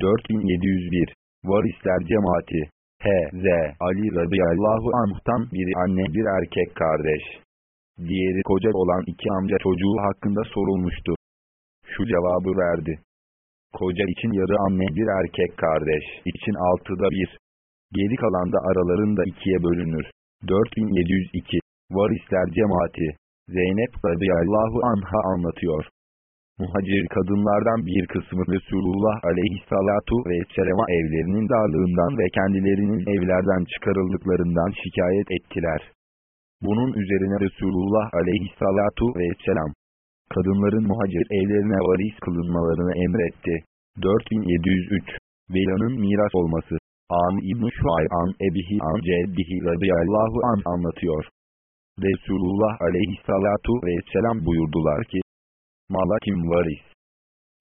4701 Varisler Cemaati H.Z. Ali radıyallahu anh'tan biri anne bir erkek kardeş. Diğeri koca olan iki amca çocuğu hakkında sorulmuştu. Şu cevabı verdi. Koca için yarı anne bir erkek kardeş için altıda bir. Geri kalan da aralarında ikiye bölünür. 4702 Varisler Cemaati Zeynep radıyallahu anha anlatıyor. Muhacir kadınlardan bir kısmı Resulullah aleyhissalatu vesselam'a evlerinin darlığından ve kendilerinin evlerden çıkarıldıklarından şikayet ettiler. Bunun üzerine Resulullah aleyhissalatu vesselam, kadınların muhacir evlerine varis kılınmalarını emretti. 4703 Vela'nın miras olması An İbn-i Şuay'an Ebihi An Ceddihi radıyallahu an anlatıyor. Resulullah aleyhissalatu vesselam buyurdular ki, Mala kim varis?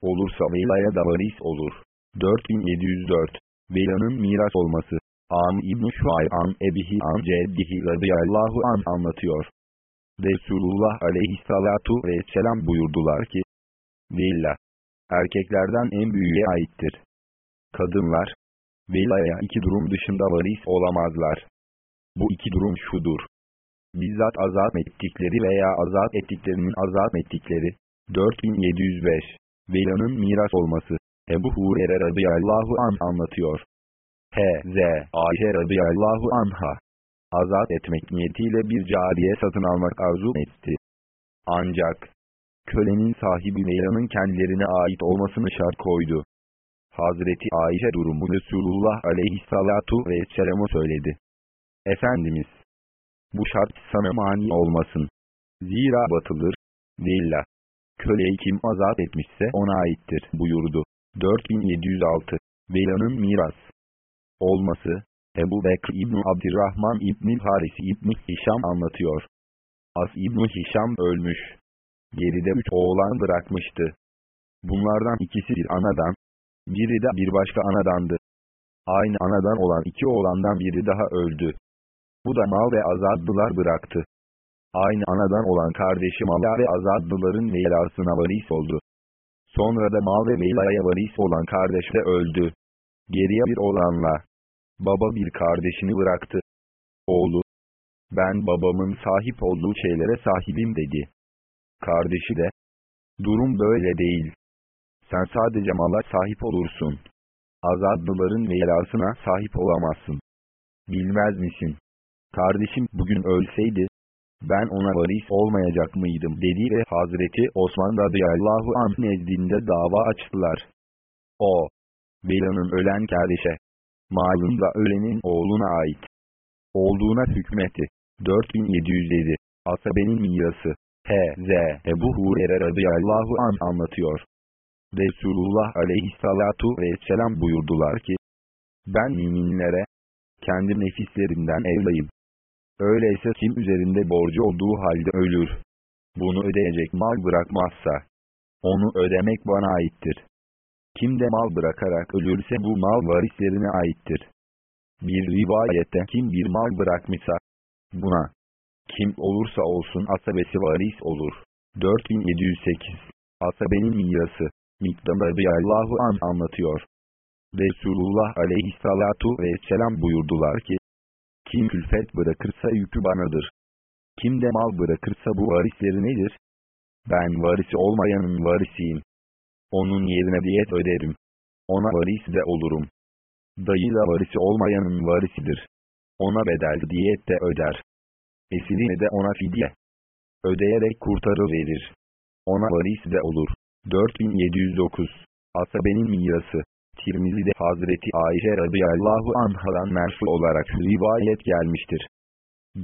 Olursa velaya da varis olur. 4704 Vela'nın miras olması An İbn-i Şuay'an Ebihi An Ceddihi radıyallahu an anlatıyor. Resulullah aleyhissalatu vesselam buyurdular ki, Villa, erkeklerden en büyüğe aittir. Kadınlar, velaya iki durum dışında varis olamazlar. Bu iki durum şudur. Bizzat azat ettikleri veya azat ettiklerinin azat ettikleri, 4705 Vela'nın miras olması Ebu Hurer'e radıyallahu an anlatıyor. H.Z. Ayşe radıyallahu anha azat etmek niyetiyle bir cariye satın almak arzu etti. Ancak kölenin sahibi Vela'nın kendilerine ait olmasını şart koydu. Hazreti Ayşe durumu Resulullah aleyhissalatu vesselam'a söyledi. Efendimiz, bu şart sana mani olmasın. Zira batılır. Villa, köleyi kim azat etmişse ona aittir buyurdu. 4706 Vela'nın miras olması Ebu Bekr İbni Abdurrahman İbni Haris İbni Hişam anlatıyor. As İbni Hişam ölmüş. Geride üç oğlan bırakmıştı. Bunlardan ikisi bir anadan, biri de bir başka anadandı. Aynı anadan olan iki oğlandan biri daha öldü. Bu da mal ve azadlılar bıraktı. Aynı anadan olan kardeşi Mala ve Azadlıların velasına varis oldu. Sonra da mal ve velaya varis olan kardeş de öldü. Geriye bir olanla. Baba bir kardeşini bıraktı. Oğlu. Ben babamın sahip olduğu şeylere sahibim dedi. Kardeşi de. Durum böyle değil. Sen sadece mala sahip olursun. Azadlıların velasına sahip olamazsın. Bilmez misin? Kardeşim bugün ölseydi, ben ona varis olmayacak mıydım dedi ve Hazreti Osman radıyallahu anh nezdinde dava açtılar. O, Vela'nın ölen kardeşe, malın da ölenin oğluna ait olduğuna hükmetti. 4707 Asabenin mirası H.Z. Ebu Hurer'e radıyallahu an anlatıyor. Resulullah aleyhissalatu vesselam buyurdular ki, ben müminlere, kendi nefislerimden evlayım. Öyleyse kim üzerinde borcu olduğu halde ölür. Bunu ödeyecek mal bırakmazsa, onu ödemek bana aittir. Kim de mal bırakarak ölürse bu mal varislerine aittir. Bir rivayette kim bir mal bırakmışsa, buna, kim olursa olsun asabesi varis olur. 4708 Asabenin mirası, Miktam radıyallahu an anlatıyor. Resulullah aleyhissalatu vesselam buyurdular ki, kim külfet bırakırsa yükü banadır. Kim de mal bırakırsa bu varisleri nedir? Ben varisi olmayanın varisiyim. Onun yerine diyet öderim. Ona varis de olurum. Dayı da varisi olmayanın varisidir. Ona bedel diyet de öder. Esirini de ona fidye. Ödeyerek kurtarı verir. Ona varis de olur. 4709 Asabenin mirası Tirmizi'de Hazreti Ayşe radıyallahu anhadan merfu olarak rivayet gelmiştir.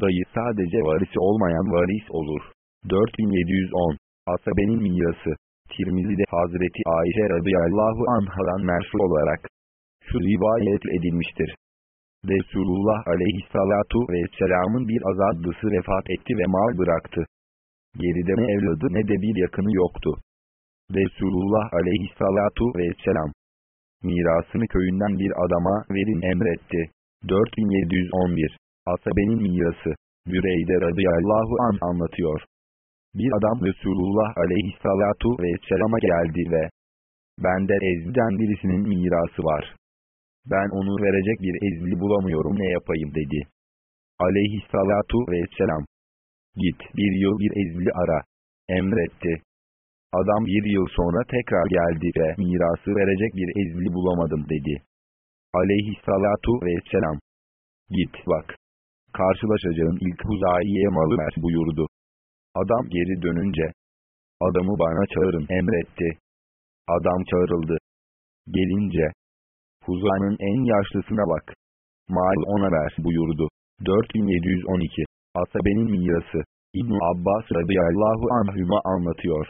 Dayı sadece varisi olmayan varis olur. 4710 Asabenin mirası Tirmizi'de Hazreti Ayşe radıyallahu anhadan merfu olarak şu rivayet edilmiştir. Resulullah aleyhissalatu vesselamın bir azadlısı vefat etti ve mal bıraktı. Geride ne evladı ne de bir yakını yoktu. Resulullah aleyhissalatu vesselam mirasını köyünden bir adama verin emretti. 4711 Asabenin mirası Büreyde radıyallahu an anlatıyor. Bir adam Resulullah aleyhissalatu vesselama geldi ve Bende ezden birisinin mirası var. Ben onu verecek bir ezli bulamıyorum ne yapayım dedi. Aleyhissalatu vesselam. Git bir yıl bir ezli ara. Emretti. Adam bir yıl sonra tekrar geldi ve mirası verecek bir ezli bulamadım dedi. Aleyhissalatu vesselam. Git bak. Karşılaşacağın ilk Huzayi'ye malı ver buyurdu. Adam geri dönünce. Adamı bana çağırın emretti. Adam çağrıldı. Gelince. Huza'nın en yaşlısına bak. Mal ona ver buyurdu. 4712 Asabe'nin mirası İbn Abbas radıyallahu anhüma anlatıyor.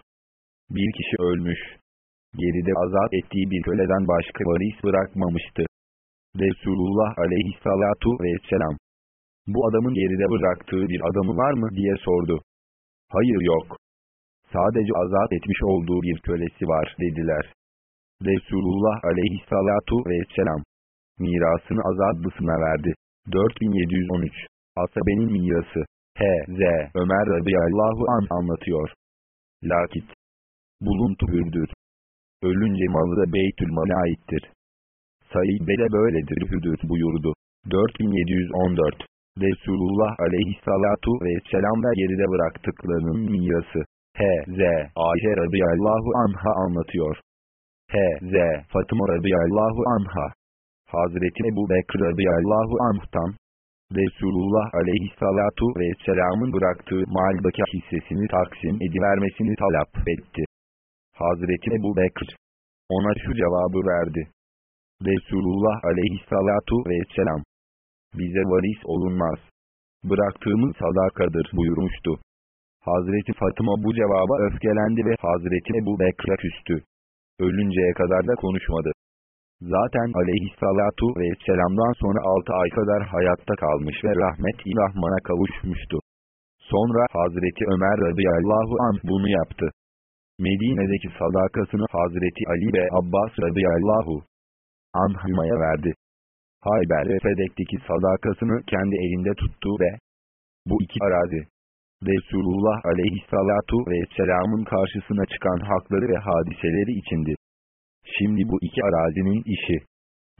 Bir kişi ölmüş. Geride azat ettiği bir köleden başka varis bırakmamıştı. Resulullah aleyhissalatu vesselam. Bu adamın geride bıraktığı bir adamı var mı diye sordu. Hayır yok. Sadece azat etmiş olduğu bir kölesi var dediler. Resulullah aleyhissalatu vesselam. Mirasını azadlısına verdi. 4713 Asabe'nin mirası H.Z. Ömer radıyallahu an anlatıyor. Lakit. Buluntu hürdür. Ölünce malı da beytül mala aittir. Said de böyledir hüdür buyurdu. 4714 Resulullah aleyhissalatu vesselam ve geride bıraktıklarının mirası. H.Z. Ayşe radıyallahu anha anlatıyor. H.Z. Fatıma radıyallahu anha. Hazreti Ebu Bekir radıyallahu anh'tan, Resulullah aleyhissalatu vesselamın bıraktığı maldaki hissesini taksim edivermesini talep etti. Hazreti Ebu Bekir, ona şu cevabı verdi. Resulullah aleyhissalatu vesselam, bize varis olunmaz. Bıraktığımız sadakadır buyurmuştu. Hazreti Fatıma bu cevaba öfkelendi ve Hazreti Ebu Bekir'e küstü. Ölünceye kadar da konuşmadı. Zaten aleyhissalatu vesselam'dan sonra 6 ay kadar hayatta kalmış ve rahmet-i rahmana kavuşmuştu. Sonra Hazreti Ömer radıyallahu anh bunu yaptı. Medine'deki sadakasını Hazreti Ali ve Abbas radıyallahu anhümaya verdi. Hayber ve Fedek'teki sadakasını kendi elinde tuttu ve bu iki arazi Resulullah aleyhissalatu vesselamın karşısına çıkan hakları ve hadiseleri içindi. Şimdi bu iki arazinin işi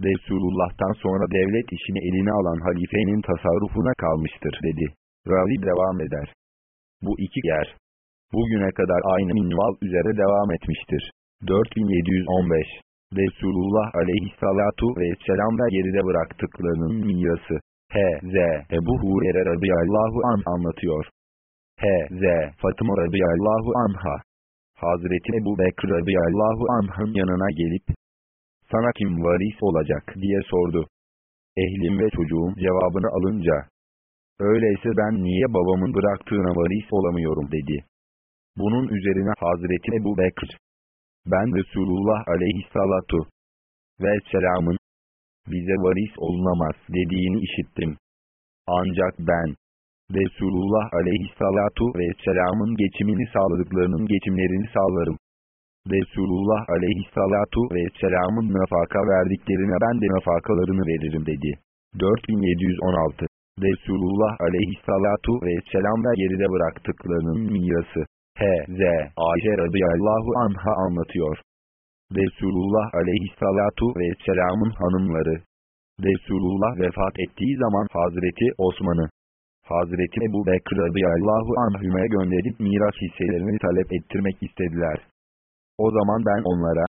Resulullah'tan sonra devlet işini eline alan halifenin tasarrufuna kalmıştır dedi. Ravi devam eder. Bu iki yer bugüne kadar aynı minval üzere devam etmiştir. 4715 Resulullah aleyhissalatu vesselam ve geride bıraktıklarının mirası. H.Z. Ebu Hurer'e radıyallahu an anlatıyor. H.Z. Fatıma radıyallahu anha. Hazreti Ebu Bekir radıyallahu anh'ın yanına gelip, sana kim varis olacak diye sordu. Ehlim ve çocuğum cevabını alınca, öyleyse ben niye babamın bıraktığına varis olamıyorum dedi. Bunun üzerine Hazreti Ebu Bekir, ben Resulullah aleyhissalatu ve selamın bize varis olunamaz dediğini işittim. Ancak ben Resulullah aleyhissalatu ve selamın geçimini sağladıklarının geçimlerini sağlarım. Resulullah aleyhissalatu ve selamın nafaka verdiklerine ben de nafakalarını veririm dedi. 4716 Resulullah aleyhissalatu ve selam ve geride bıraktıklarının mirası. H.Z. Ayşe radıyallahu anha anlatıyor. Resulullah aleyhissalatu ve selamın hanımları. Resulullah vefat ettiği zaman Hazreti Osman'ı, Hazreti Ebu Bekir radıyallahu anhüme gönderip miras hisselerini talep ettirmek istediler. O zaman ben onlara,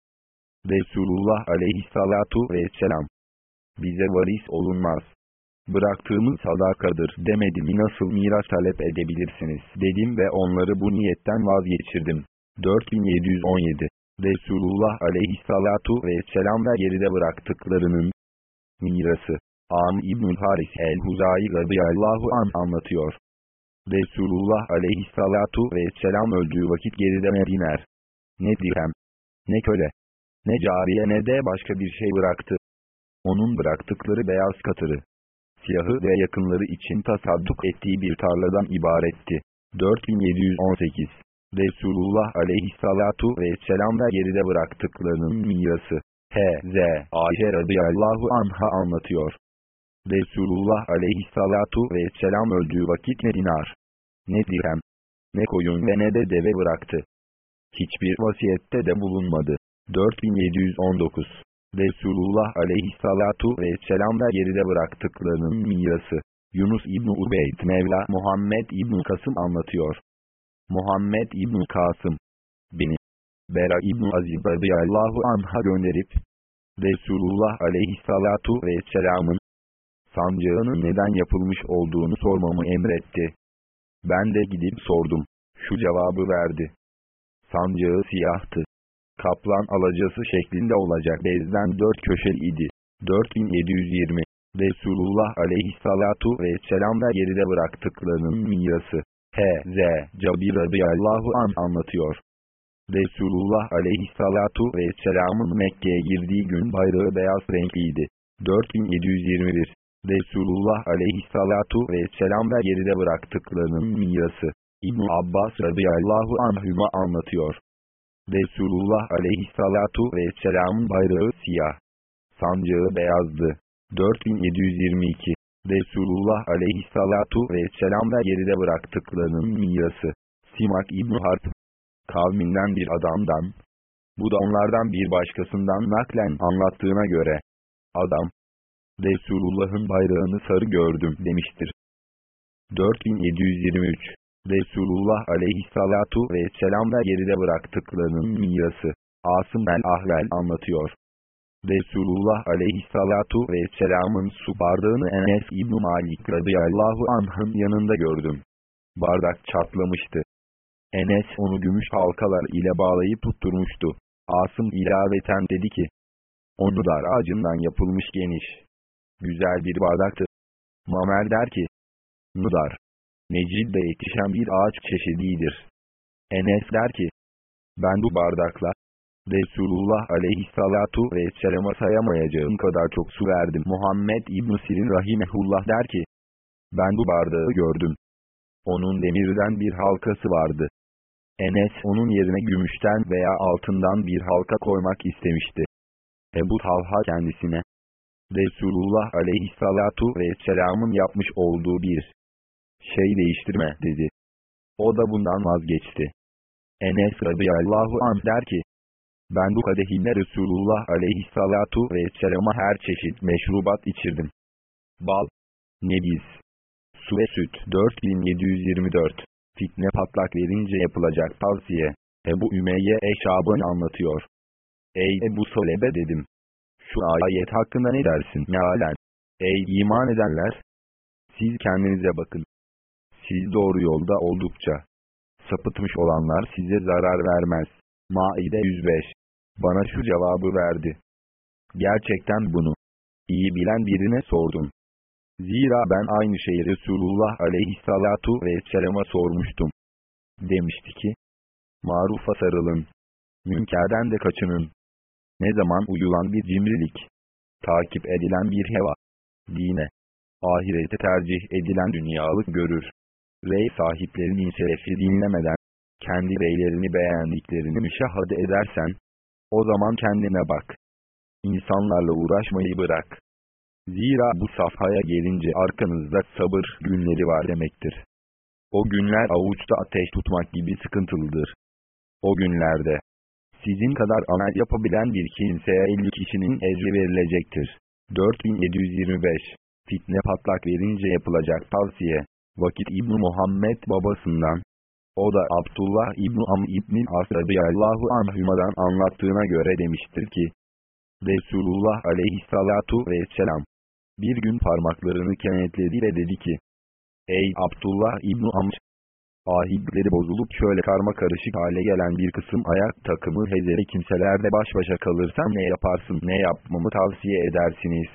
Resulullah aleyhissalatu vesselam, bize varis olunmaz. Bıraktığımız sadakadır demedim nasıl miras talep edebilirsiniz dedim ve onları bu niyetten vazgeçirdim. 4717 Resulullah aleyhissalatu vesselam ve geride bıraktıklarının mirası. Am İbn Haris el-Huzayi radıyallahu an anlatıyor. Resulullah aleyhissalatu vesselam öldüğü vakit geride ne diner, ne dirhem, ne köle, ne cariye ne de başka bir şey bıraktı. Onun bıraktıkları beyaz katırı, siyahı ve yakınları için tasadduk ettiği bir tarladan ibaretti. 4718 Resulullah aleyhissalatu vesselam ve geride bıraktıklarının mirası. H.Z. Ayşe radıyallahu anha anlatıyor. Resulullah aleyhissalatu vesselam öldüğü vakit ne dinar, ne dirhem, ne koyun ve ne de deve bıraktı. Hiçbir vasiyette de bulunmadı. 4719 Resulullah aleyhissalatu vesselam'da geride bıraktıklarının mirası. Yunus İbn Ubeyd Mevla Muhammed İbn Kasım anlatıyor. Muhammed İbn Kasım beni Bera İbn Azib radıyallahu anh'a gönderip Resulullah aleyhissalatu vesselamın sancağının neden yapılmış olduğunu sormamı emretti. Ben de gidip sordum. Şu cevabı verdi. Sancağı siyahtı kaplan alacası şeklinde olacak bezden dört köşeli idi. 4720 Resulullah aleyhissalatu vesselam'da geride bıraktıklarının mirası. H.Z. Cabir radıyallahu an anlatıyor. Resulullah aleyhissalatu vesselamın Mekke'ye girdiği gün bayrağı beyaz renkliydi. 4721 Resulullah aleyhissalatu vesselam'da geride bıraktıklarının mirası. İbn Abbas radıyallahu anhüma anlatıyor. Resulullah aleyhissalatu vesselamın bayrağı siyah. Sancağı beyazdı. 4722 Resulullah aleyhissalatu vesselam'da geride bıraktıklarının mirası. Simak İbn Harp kavminden bir adamdan, bu da onlardan bir başkasından naklen anlattığına göre, adam, Resulullah'ın bayrağını sarı gördüm demiştir. 4723 Resulullah aleyhissalatu vesselam'da geride bıraktıklarının mirası. Asım el-Ahvel anlatıyor. Resulullah aleyhissalatu vesselamın su bardağını Enes İbn Malik radıyallahu anh'ın yanında gördüm. Bardak çatlamıştı. Enes onu gümüş halkalar ile bağlayıp tutturmuştu. Asım ilaveten dedi ki, onu dar ağacından yapılmış geniş. Güzel bir bardaktır. Mamer der ki, Nudar, Necid'de yetişen bir ağaç çeşididir. Enes der ki, ben bu bardakla, Resulullah aleyhissalatu vesselama sayamayacağım kadar çok su verdim. Muhammed İbn Sirin rahimehullah der ki, ben bu bardağı gördüm. Onun demirden bir halkası vardı. Enes onun yerine gümüşten veya altından bir halka koymak istemişti. Ebu Talha kendisine, Resulullah aleyhissalatu vesselamın yapmış olduğu bir şey değiştirme dedi. O da bundan vazgeçti. Enes radıyallahu anh der ki, ben bu kadehinle Resulullah aleyhissalatu vesselama her çeşit meşrubat içirdim. Bal, nebiz, su ve süt 4724 Fitne patlak verince yapılacak tavsiye. Ebu Ümeyye Eşab'ın anlatıyor. Ey Ebu Solebe dedim. Şu ayet hakkında ne dersin mealen? Ey iman edenler! Siz kendinize bakın. Siz doğru yolda oldukça sapıtmış olanlar size zarar vermez. Maide 105 Bana şu cevabı verdi. Gerçekten bunu iyi bilen birine sordum. Zira ben aynı şeyi Resulullah aleyhissalatu vesselama sormuştum. Demişti ki, marufa sarılın, münkerden de kaçının. Ne zaman uyulan bir cimrilik, takip edilen bir heva, dine, ahirete tercih edilen dünyalık görür rey sahiplerinin şerefi dinlemeden, kendi reylerini beğendiklerini müşahede edersen, o zaman kendine bak. İnsanlarla uğraşmayı bırak. Zira bu safhaya gelince arkanızda sabır günleri var demektir. O günler avuçta ateş tutmak gibi sıkıntılıdır. O günlerde, sizin kadar amel yapabilen bir kimseye 50 kişinin ecri verilecektir. 4725 Fitne patlak verince yapılacak tavsiye Vakit İbn Muhammed babasından, o da Abdullah İbn Am İbn As anhümadan anlattığına göre demiştir ki, Resulullah aleyhissalatu vesselam, bir gün parmaklarını kenetledi ve dedi ki, Ey Abdullah İbn Amr! Ahitleri bozulup şöyle karma karışık hale gelen bir kısım ayak takımı hezere kimselerle baş başa kalırsam ne yaparsın ne yapmamı tavsiye edersiniz?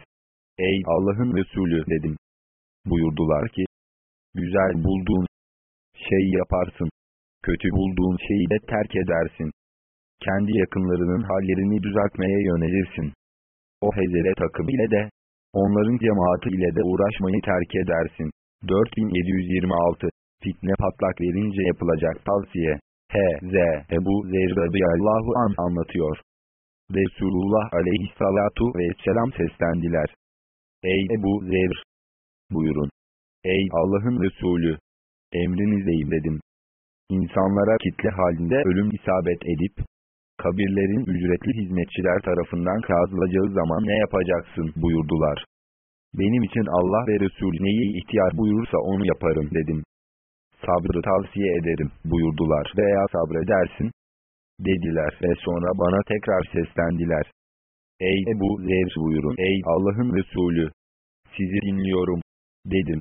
Ey Allah'ın Resulü dedim. Buyurdular ki, Güzel bulduğun şey yaparsın. Kötü bulduğun şeyi de terk edersin. Kendi yakınlarının hallerini düzeltmeye yönelirsin. O hezele takım ile de, onların cemaati ile de uğraşmayı terk edersin. 4726 Fitne patlak verince yapılacak tavsiye. H.Z. Ebu Zer radıyallahu an anlatıyor. Resulullah aleyhissalatu vesselam seslendiler. Ey Ebu Zer! Buyurun. Ey Allah'ın Resulü! Emrinizdeyim dedim. İnsanlara kitle halinde ölüm isabet edip, kabirlerin ücretli hizmetçiler tarafından kazılacağı zaman ne yapacaksın buyurdular. Benim için Allah ve Resul neyi ihtiyar buyurursa onu yaparım dedim. Sabrı tavsiye ederim buyurdular veya sabredersin dediler ve sonra bana tekrar seslendiler. Ey Ebu Zer buyurun ey Allah'ın Resulü sizi dinliyorum dedim.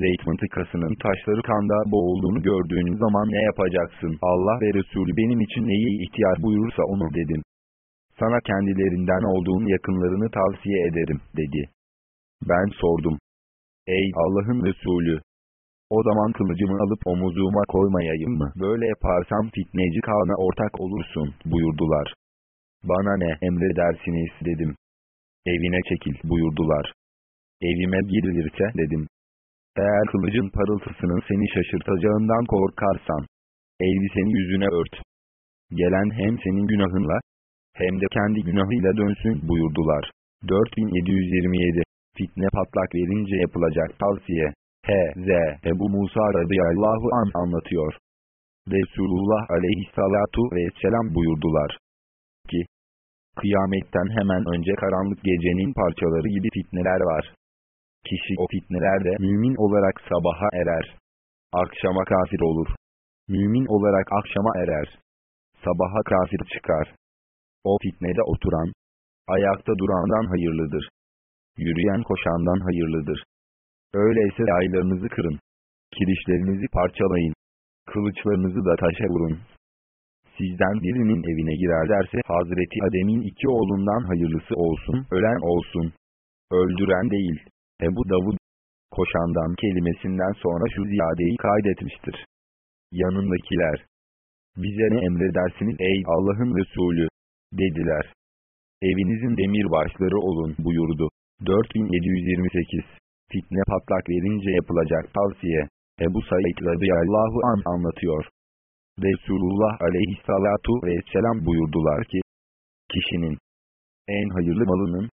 Zeyt mıntıkasının taşları kanda boğulduğunu gördüğün zaman ne yapacaksın? Allah ve Resulü benim için neyi ihtiyar buyurursa onu dedim. Sana kendilerinden olduğun yakınlarını tavsiye ederim dedi. Ben sordum. Ey Allah'ın Resulü! O zaman kılıcımı alıp omuzuma koymayayım mı? Böyle yaparsam fitneci kavme ortak olursun buyurdular. Bana ne emredersiniz dedim. Evine çekil buyurdular. Evime girilirse dedim. Eğer kılıcın parıltısının seni şaşırtacağından korkarsan, elbiseni yüzüne ört. Gelen hem senin günahınla, hem de kendi günahıyla dönsün buyurdular. 4727 Fitne patlak verince yapılacak tavsiye. H.Z. Ebu Musa radıyallahu an anlatıyor. Resulullah aleyhissalatu vesselam buyurdular. Ki, kıyametten hemen önce karanlık gecenin parçaları gibi fitneler var. Kişi o fitnelerde mümin olarak sabaha erer. Akşama kafir olur. Mümin olarak akşama erer. Sabaha kafir çıkar. O fitnede oturan, ayakta durandan hayırlıdır. Yürüyen koşandan hayırlıdır. Öyleyse aylarınızı kırın. Kirişlerinizi parçalayın. Kılıçlarınızı da taşa vurun. Sizden birinin evine girerlerse Hazreti Adem'in iki oğlundan hayırlısı olsun, ölen olsun. Öldüren değil. Ebu Davud, koşandan kelimesinden sonra şu ziyadeyi kaydetmiştir. Yanındakiler, bize ne emredersiniz ey Allah'ın Resulü, dediler. Evinizin demir başları olun buyurdu. 4728 Fitne patlak verince yapılacak tavsiye. Ebu Said radıyallahu an anlatıyor. Resulullah aleyhissalatu vesselam buyurdular ki, kişinin en hayırlı malının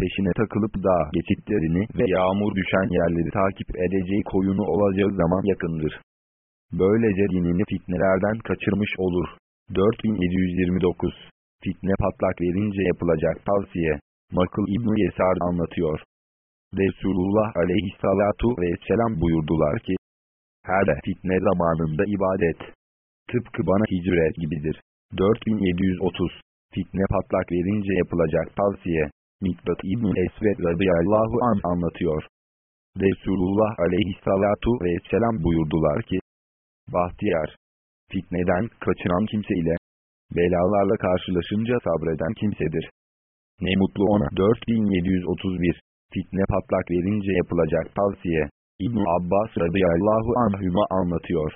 peşine takılıp dağ geçitlerini ve yağmur düşen yerleri takip edeceği koyunu olacağı zaman yakındır. Böylece dinini fitnelerden kaçırmış olur. 4729 Fitne patlak verince yapılacak tavsiye. Makıl İbni Yesar anlatıyor. Resulullah aleyhissalatu vesselam buyurdular ki, her fitne zamanında ibadet. Tıpkı bana hicret gibidir. 4730 Fitne patlak verince yapılacak tavsiye. Mikbat İbn-i Esved radıyallahu an anlatıyor. Resulullah aleyhissalatu vesselam buyurdular ki, Bahtiyar, fitneden kaçınan kimse ile, belalarla karşılaşınca sabreden kimsedir. Ne mutlu ona. 4731 Fitne patlak verince yapılacak tavsiye. İbn Abbas radıyallahu anhüma anlatıyor.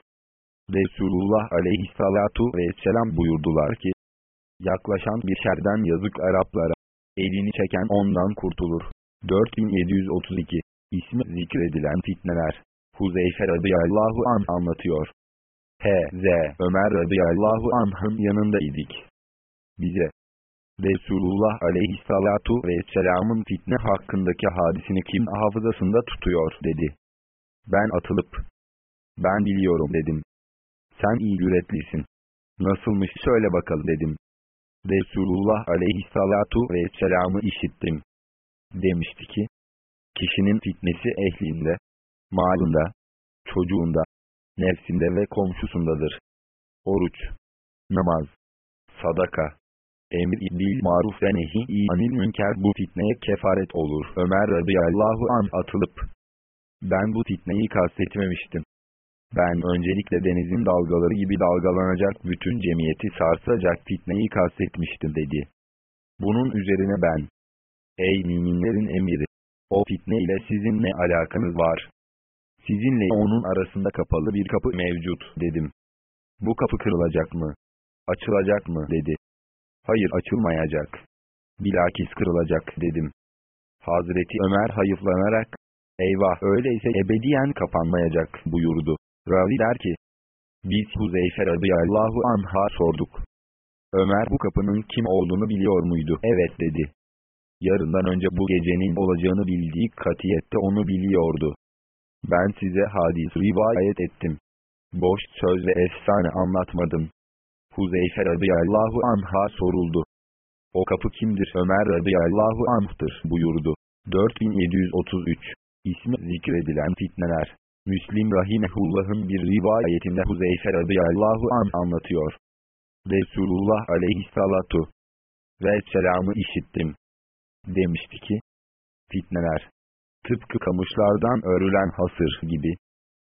Resulullah aleyhissalatu vesselam buyurdular ki, yaklaşan bir şerden yazık Araplara, elini çeken ondan kurtulur. 4732 İsmi zikredilen fitneler. Huzeyfe radıyallahu an anlatıyor. H.Z. Ömer radıyallahu anh'ın yanındaydık. Bize, Resulullah aleyhissalatu vesselamın fitne hakkındaki hadisini kim hafızasında tutuyor dedi. Ben atılıp, ben biliyorum dedim. Sen iyi yüreklisin. Nasılmış söyle bakalım dedim. Resulullah aleyhissalatu vesselam'ı işittim. Demişti ki, kişinin fitnesi ehlinde, malında, çocuğunda, nefsinde ve komşusundadır. Oruç, namaz, sadaka, emir bil maruf ve nehi anil münker bu fitneye kefaret olur. Ömer radıyallahu an atılıp, ben bu fitneyi kastetmemiştim. Ben öncelikle denizin dalgaları gibi dalgalanacak bütün cemiyeti sarsacak fitneyi kastetmiştim dedi. Bunun üzerine ben, ey müminlerin emiri, o fitne ile sizin ne alakanız var? Sizinle onun arasında kapalı bir kapı mevcut dedim. Bu kapı kırılacak mı? Açılacak mı dedi. Hayır açılmayacak. Bilakis kırılacak dedim. Hazreti Ömer hayıflanarak, eyvah öyleyse ebediyen kapanmayacak buyurdu. Ravi der ki, biz Huzeyfe radıyallahu anha sorduk. Ömer bu kapının kim olduğunu biliyor muydu? Evet dedi. Yarından önce bu gecenin olacağını bildiği katiyette onu biliyordu. Ben size hadis rivayet ettim. Boş söz ve efsane anlatmadım. Huzeyfe radıyallahu anh'a soruldu. O kapı kimdir? Ömer radıyallahu anh'tır buyurdu. 4733 İsmi zikredilen fitneler Müslim Rahimehullah'ın bir rivayetinde Huzeyfe radıyallahu an anlatıyor. Resulullah aleyhissalatu ve selamı işittim. Demişti ki, fitneler, tıpkı kamışlardan örülen hasır gibi,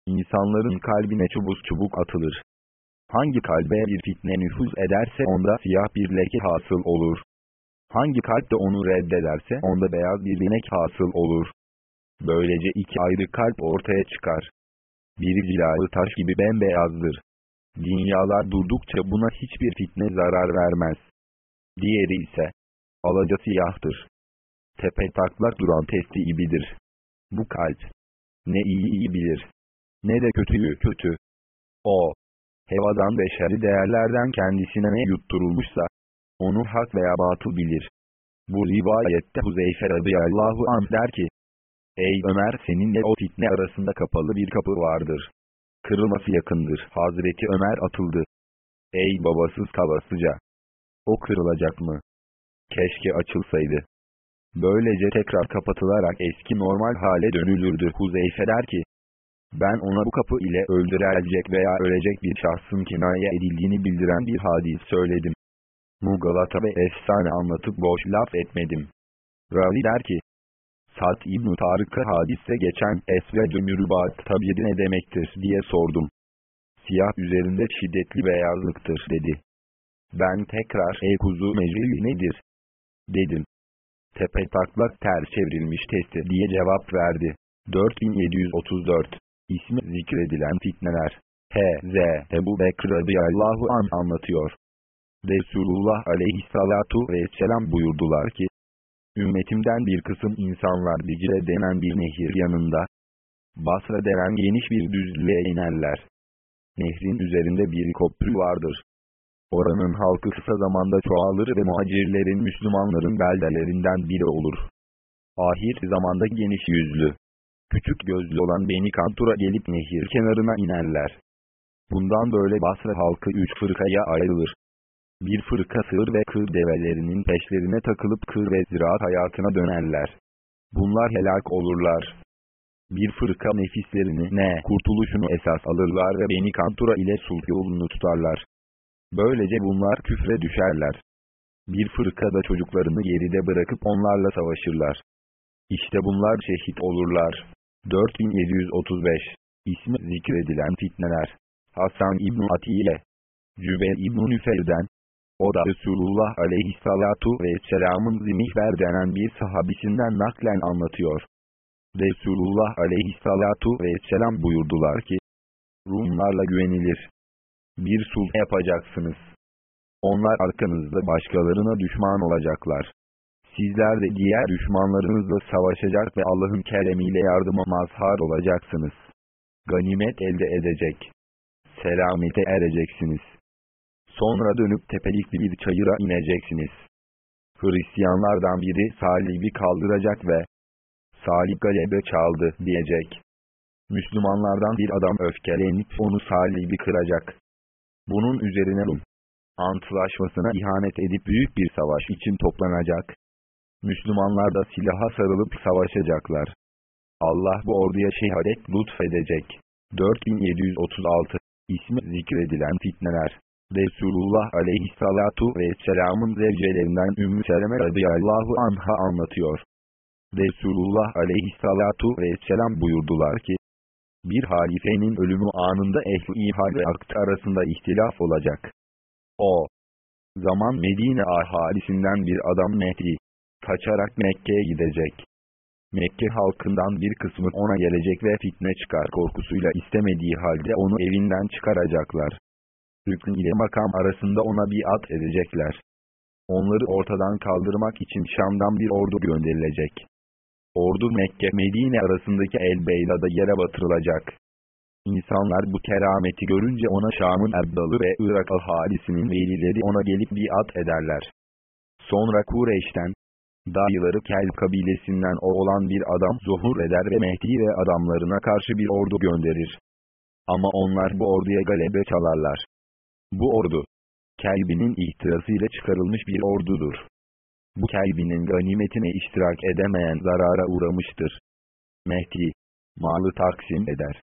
insanların kalbine çubuk çubuk atılır. Hangi kalbe bir fitne nüfuz ederse onda siyah bir leke hasıl olur. Hangi kalp de onu reddederse onda beyaz bir binek hasıl olur. Böylece iki ayrı kalp ortaya çıkar. Biri cilalı taş gibi bembeyazdır. Dünyalar durdukça buna hiçbir fitne zarar vermez. Diğeri ise alaca siyahtır. Tepe taklak duran testi ibidir. Bu kalp ne iyi iyi bilir, ne de kötüyü kötü. O, hevadan ve şerri değerlerden kendisine ne yutturulmuşsa, onu hak veya batıl bilir. Bu rivayette Huzeyfe radıyallahu anh der ki, Ey Ömer seninle o fitne arasında kapalı bir kapı vardır. Kırılması yakındır. Hazreti Ömer atıldı. Ey babasız kavasıca! O kırılacak mı? Keşke açılsaydı. Böylece tekrar kapatılarak eski normal hale dönülürdü. Huzeyfe der ki, ben ona bu kapı ile öldürülecek veya ölecek bir şahsın kinaye edildiğini bildiren bir hadis söyledim. Mugalata ve efsane anlatıp boş laf etmedim. Ravi der ki, Sad İbn-i Tarık'a hadise geçen Esved-ü Mürübat tabiedi ne demektir diye sordum. Siyah üzerinde şiddetli beyazlıktır dedi. Ben tekrar ey kuzu mecrili nedir? Dedim. Tepe taklak ter çevrilmiş testi diye cevap verdi. 4734 İsmi zikredilen fitneler. H.Z. Ebu Bekir radıyallahu an anlatıyor. Resulullah aleyhissalatu vesselam buyurdular ki, Ümmetimden bir kısım insanlar Dicle denen bir nehir yanında, Basra denen geniş bir düzlüğe inerler. Nehrin üzerinde bir köprü vardır. Oranın halkı kısa zamanda çoğalır ve muhacirlerin Müslümanların beldelerinden biri olur. Ahir zamanda geniş yüzlü, küçük gözlü olan Beni Kantura gelip nehir kenarına inerler. Bundan böyle Basra halkı üç fırkaya ayrılır. Bir fırka sığır ve kır develerinin peşlerine takılıp kır ve ziraat hayatına dönerler. Bunlar helak olurlar. Bir fırka nefislerini ne kurtuluşunu esas alırlar ve Beni Kantura ile sulh yolunu tutarlar. Böylece bunlar küfre düşerler. Bir fırka da çocuklarını geride bırakıp onlarla savaşırlar. İşte bunlar şehit olurlar. 4735 İsmi zikredilen fitneler Hasan İbn Atiye Cübeyr İbn Nüfer'den o da Resulullah aleyhissalatu vesselamın Zimihver denen bir sahabisinden naklen anlatıyor. Resulullah aleyhissalatu vesselam buyurdular ki, Rumlarla güvenilir. Bir sulh yapacaksınız. Onlar arkanızda başkalarına düşman olacaklar. Sizler de diğer düşmanlarınızla savaşacak ve Allah'ın keremiyle yardıma mazhar olacaksınız. Ganimet elde edecek. Selamete ereceksiniz. Sonra dönüp tepelikli bir çayıra ineceksiniz. Hristiyanlardan biri Salib'i kaldıracak ve Salib galebe çaldı diyecek. Müslümanlardan bir adam öfkelenip onu Salib'i kıracak. Bunun üzerine Rum, antlaşmasına ihanet edip büyük bir savaş için toplanacak. Müslümanlar da silaha sarılıp savaşacaklar. Allah bu orduya şehadet lütfedecek. 4736 İsmi zikredilen fitneler Resulullah aleyhissalatu vesselamın zevcelerinden Ümmü Seleme radıyallahu anha anlatıyor. Resulullah aleyhissalatu vesselam buyurdular ki, bir halifenin ölümü anında ehl-i ihal ve akt arasında ihtilaf olacak. O zaman Medine ahalisinden bir adam Mehdi, kaçarak Mekke'ye gidecek. Mekke halkından bir kısmı ona gelecek ve fitne çıkar korkusuyla istemediği halde onu evinden çıkaracaklar rükün ile makam arasında ona biat edecekler. Onları ortadan kaldırmak için Şam'dan bir ordu gönderilecek. Ordu Mekke-Medine arasındaki El-Beyla'da yere batırılacak. İnsanlar bu kerameti görünce ona Şam'ın Erdalı ve Irak ahalisinin velileri ona gelip biat ederler. Sonra Kureyş'ten, dayıları Kel kabilesinden o olan bir adam zuhur eder ve Mehdi ve adamlarına karşı bir ordu gönderir. Ama onlar bu orduya galebe çalarlar. Bu ordu, Kelbinin ihtirasıyla çıkarılmış bir ordudur. Bu kelbinin ganimetine iştirak edemeyen zarara uğramıştır. Mehdi, malı taksim eder.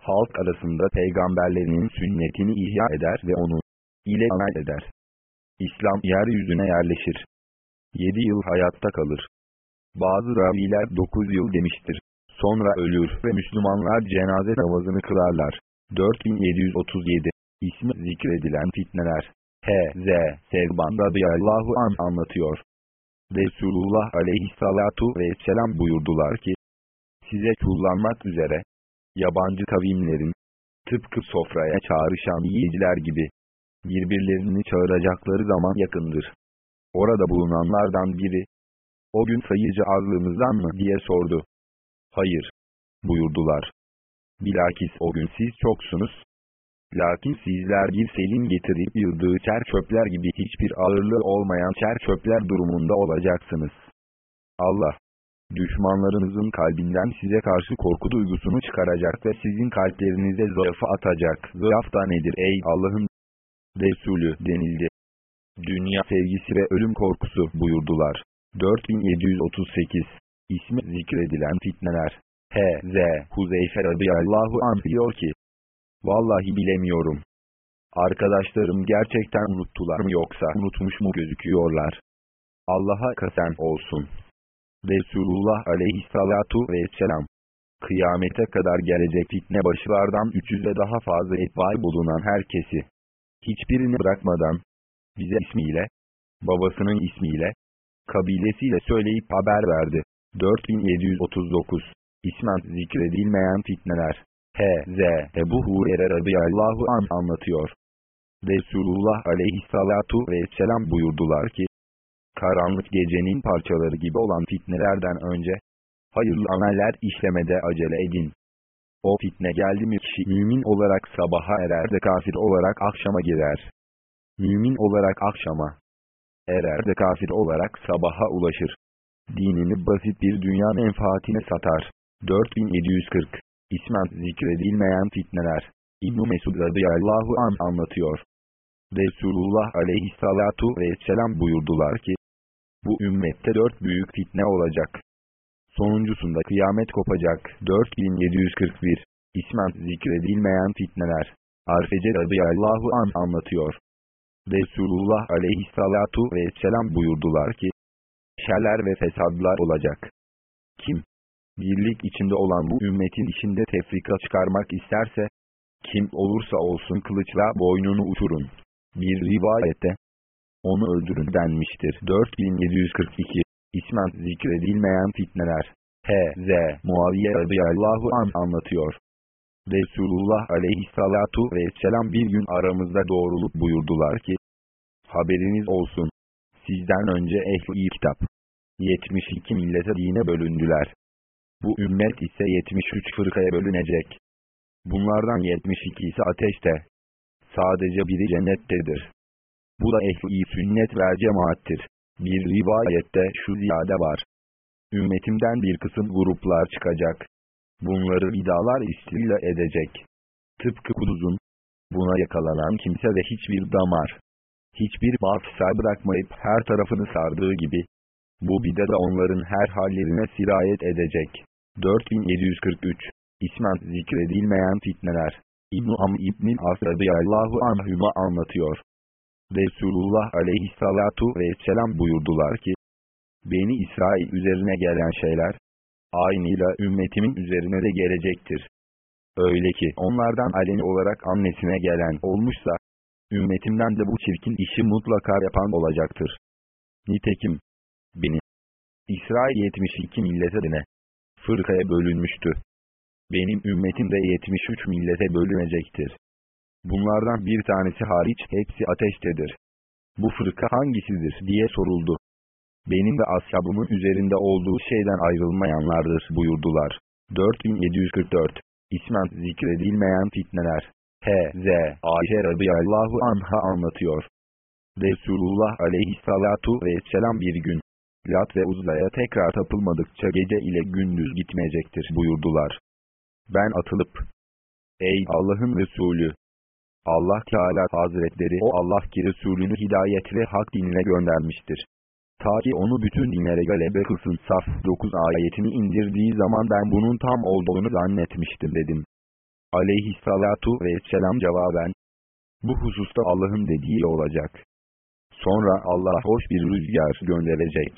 Halk arasında peygamberlerinin sünnetini ihya eder ve onu ile amel eder. İslam yeryüzüne yerleşir. 7 yıl hayatta kalır. Bazı raviler 9 yıl demiştir. Sonra ölür ve Müslümanlar cenaze namazını kılarlar. 4737 İsmi zikredilen fitneler H.Z. Sevban radıyallahu an anlatıyor. Resulullah aleyhissalatu vesselam buyurdular ki, size kullanmak üzere, yabancı kavimlerin, tıpkı sofraya çağrışan yiyiciler gibi, birbirlerini çağıracakları zaman yakındır. Orada bulunanlardan biri, o gün sayıcı azlığımızdan mı diye sordu. Hayır, buyurdular. Bilakis o gün siz çoksunuz. Lakin sizler bir selin getirip yıldığı çer çöpler gibi hiçbir ağırlığı olmayan çer çöpler durumunda olacaksınız. Allah, düşmanlarınızın kalbinden size karşı korku duygusunu çıkaracak ve sizin kalplerinize zayıfı atacak. Zayıf da nedir ey Allah'ın Resulü denildi. Dünya sevgisi ve ölüm korkusu buyurdular. 4738 İsmi zikredilen fitneler H.Z. Huzeyfe radıyallahu anh diyor ki, Vallahi bilemiyorum. Arkadaşlarım gerçekten unuttular mı yoksa unutmuş mu gözüküyorlar. Allah'a kasen olsun. Resulullah aleyhissalatu vesselam. Kıyamete kadar gelecek fitne başlardan 300'e daha fazla etbay bulunan herkesi. Hiçbirini bırakmadan, bize ismiyle, babasının ismiyle, kabilesiyle söyleyip haber verdi. 4739 İsmen zikredilmeyen fitneler H.Z. Ebu Hurer'e radıyallahu an anlatıyor. Resulullah aleyhissalatu vesselam buyurdular ki, karanlık gecenin parçaları gibi olan fitnelerden önce, hayırlı ameller işlemede acele edin. O fitne geldi mi kişi mümin olarak sabaha erer de kafir olarak akşama girer. Mümin olarak akşama erer de kafir olarak sabaha ulaşır. Dinini basit bir dünya menfaatine satar. 4740 İsmen zikredilmeyen fitneler. İbn-i Mesud radıyallahu an anlatıyor. Resulullah aleyhissalatu vesselam buyurdular ki, bu ümmette dört büyük fitne olacak. Sonuncusunda kıyamet kopacak. 4741 İsmen zikredilmeyen fitneler. Arfece radıyallahu an anlatıyor. Resulullah aleyhissalatu vesselam buyurdular ki, şerler ve fesadlar olacak. Birlik içinde olan bu ümmetin içinde tefrika çıkarmak isterse, kim olursa olsun kılıçla boynunu uçurun. Bir rivayette, onu öldürün denmiştir. 4742 İsmen zikredilmeyen fitneler H.Z. Muaviye radıyallahu an anlatıyor. Resulullah aleyhissalatu vesselam bir gün aramızda doğrulup buyurdular ki, Haberiniz olsun, sizden önce ehli kitap, 72 millete dine bölündüler. Bu ümmet ise 73 fırkaya bölünecek. Bunlardan 72'si ateşte. Sadece biri cennettedir. Bu da ehli sünnet ve cemaattir. Bir rivayette şu ziyade var. Ümmetimden bir kısım gruplar çıkacak. Bunları vidalar istila edecek. Tıpkı kuduzun. Buna yakalanan kimse de hiçbir damar, hiçbir baksa bırakmayıp her tarafını sardığı gibi, bu bide de onların her hallerine sirayet edecek. 4743 İsmen zikredilmeyen fitneler İbn-i Am İbn-i As radıyallahu anhüma anlatıyor. Resulullah aleyhissalatu vesselam buyurdular ki, Beni İsrail üzerine gelen şeyler, aynıyla ümmetimin üzerine de gelecektir. Öyle ki onlardan aleni olarak annesine gelen olmuşsa, ümmetimden de bu çirkin işi mutlaka yapan olacaktır. Nitekim, beni, İsrail 72 milletine, fırkaya bölünmüştü. Benim ümmetim de 73 millete bölünecektir. Bunlardan bir tanesi hariç hepsi ateştedir. Bu fırka hangisidir diye soruldu. Benim ve ashabımın üzerinde olduğu şeyden ayrılmayanlardır buyurdular. 4744 İsmen zikredilmeyen fitneler H.Z. Ayşe radıyallahu anha anlatıyor. Resulullah aleyhissalatu vesselam bir gün, Lat ve Uzza'ya tekrar tapılmadıkça gece ile gündüz gitmeyecektir buyurdular. Ben atılıp, Ey Allah'ın Resulü! Allah Teala Hazretleri o Allah ki Resulünü hidayet ve hak dinine göndermiştir. Ta ki onu bütün dinlere galebe kılsın Saf 9 ayetini indirdiği zaman ben bunun tam olduğunu zannetmiştim dedim. Aleyhissalatu vesselam cevaben. Bu hususta Allah'ın dediği olacak. Sonra Allah hoş bir rüzgar gönderecek.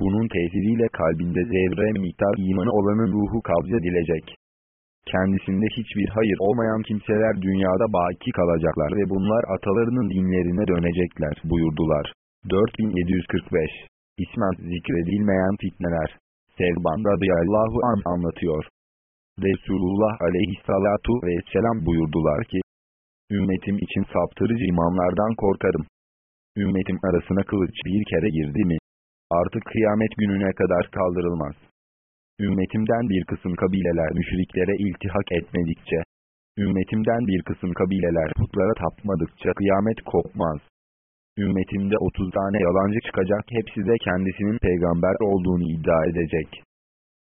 Bunun tesiriyle kalbinde zerre miktar imanı olanın ruhu kabz edilecek. Kendisinde hiçbir hayır olmayan kimseler dünyada baki kalacaklar ve bunlar atalarının dinlerine dönecekler buyurdular. 4745 İsmen zikredilmeyen fitneler Sevban radıyallahu an anlatıyor. Resulullah aleyhissalatu vesselam buyurdular ki, Ümmetim için saptırıcı imamlardan korkarım. Ümmetim arasına kılıç bir kere girdi mi, artık kıyamet gününe kadar kaldırılmaz. Ümmetimden bir kısım kabileler müşriklere iltihak etmedikçe, ümmetimden bir kısım kabileler putlara tapmadıkça kıyamet kopmaz. Ümmetimde 30 tane yalancı çıkacak hepsi de kendisinin peygamber olduğunu iddia edecek.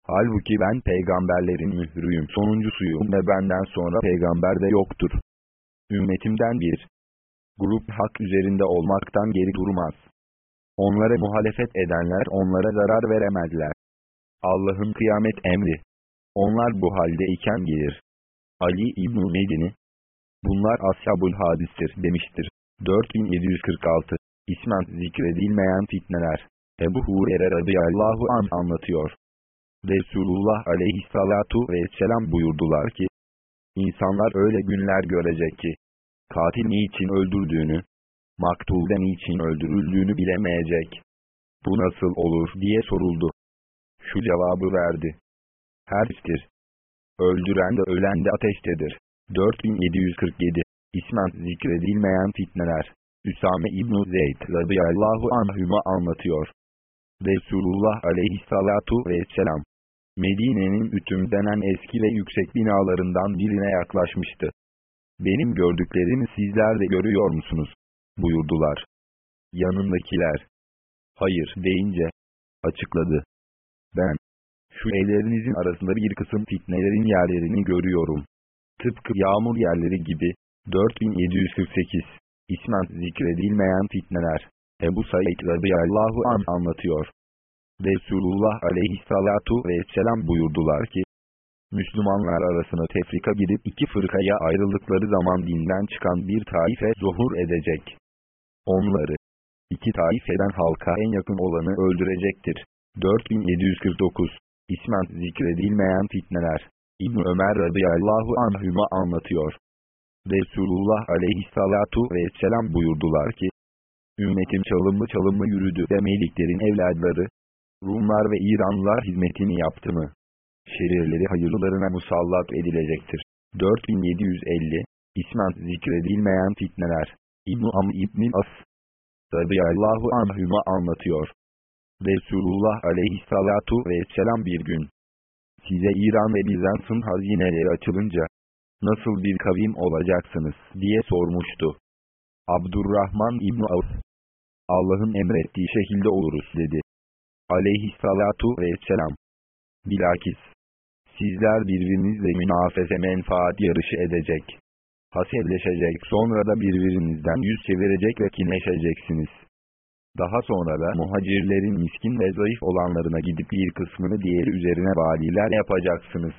Halbuki ben peygamberlerin mührüyüm sonuncusuyum ve benden sonra peygamber de yoktur. Ümmetimden bir grup hak üzerinde olmaktan geri durmaz. Onlara muhalefet edenler onlara zarar veremezler. Allah'ın kıyamet emri. Onlar bu halde iken gelir. Ali İbn-i Medini. Bunlar Ashabul Hadis'tir demiştir. 4746 İsmen zikredilmeyen fitneler. Ebu Hurer'e radıyallahu an anlatıyor. Resulullah aleyhissalatu vesselam buyurdular ki, İnsanlar öyle günler görecek ki, katil niçin öldürdüğünü, maktulde niçin öldürüldüğünü bilemeyecek. Bu nasıl olur diye soruldu. Şu cevabı verdi. Herçtir. Öldüren de ölen de ateştedir. 4747 İsmen zikredilmeyen fitneler. Üsame İbn-i Zeyd radıyallahu anhüma anlatıyor. Resulullah aleyhissalatu vesselam. Medine'nin ütüm denen eski ve yüksek binalarından birine yaklaşmıştı. Benim gördüklerimi sizler de görüyor musunuz? Buyurdular. Yanındakiler. Hayır deyince. Açıkladı. Ben. Şu ellerinizin arasında bir kısım fitnelerin yerlerini görüyorum. Tıpkı yağmur yerleri gibi, 4748 İsmen zikredilmeyen fitneler Ebu Said radıyallahu an anlatıyor. Resulullah aleyhissalatu vesselam buyurdular ki, Müslümanlar arasına tefrika girip iki fırkaya ayrıldıkları zaman dinden çıkan bir taife zuhur edecek. Onları, iki taifeden halka en yakın olanı öldürecektir. 4749 İsmen zikredilmeyen fitneler İbn Ömer radıyallahu anhüma anlatıyor. Resulullah aleyhissalatu vesselam buyurdular ki, Ümmetim çalımlı çalımlı yürüdü ve meliklerin evladları, Rumlar ve İranlılar hizmetini yaptı mı? Şerirleri hayırlılarına musallat edilecektir. 4750 İsmen zikredilmeyen fitneler İbn-i Am İbn-i As radıyallahu anhüma anlatıyor. Resulullah aleyhissalatu vesselam bir gün, size İran ve Bizans'ın hazineleri açılınca, nasıl bir kavim olacaksınız diye sormuştu. Abdurrahman İbn Avf, Allah'ın emrettiği şekilde oluruz dedi. Aleyhissalatu vesselam. Bilakis, sizler birbirinizle münafese menfaat yarışı edecek. Hasedleşecek sonra da birbirinizden yüz çevirecek ve kinleşeceksiniz. Daha sonra da muhacirlerin miskin ve zayıf olanlarına gidip bir kısmını diğeri üzerine valiler yapacaksınız.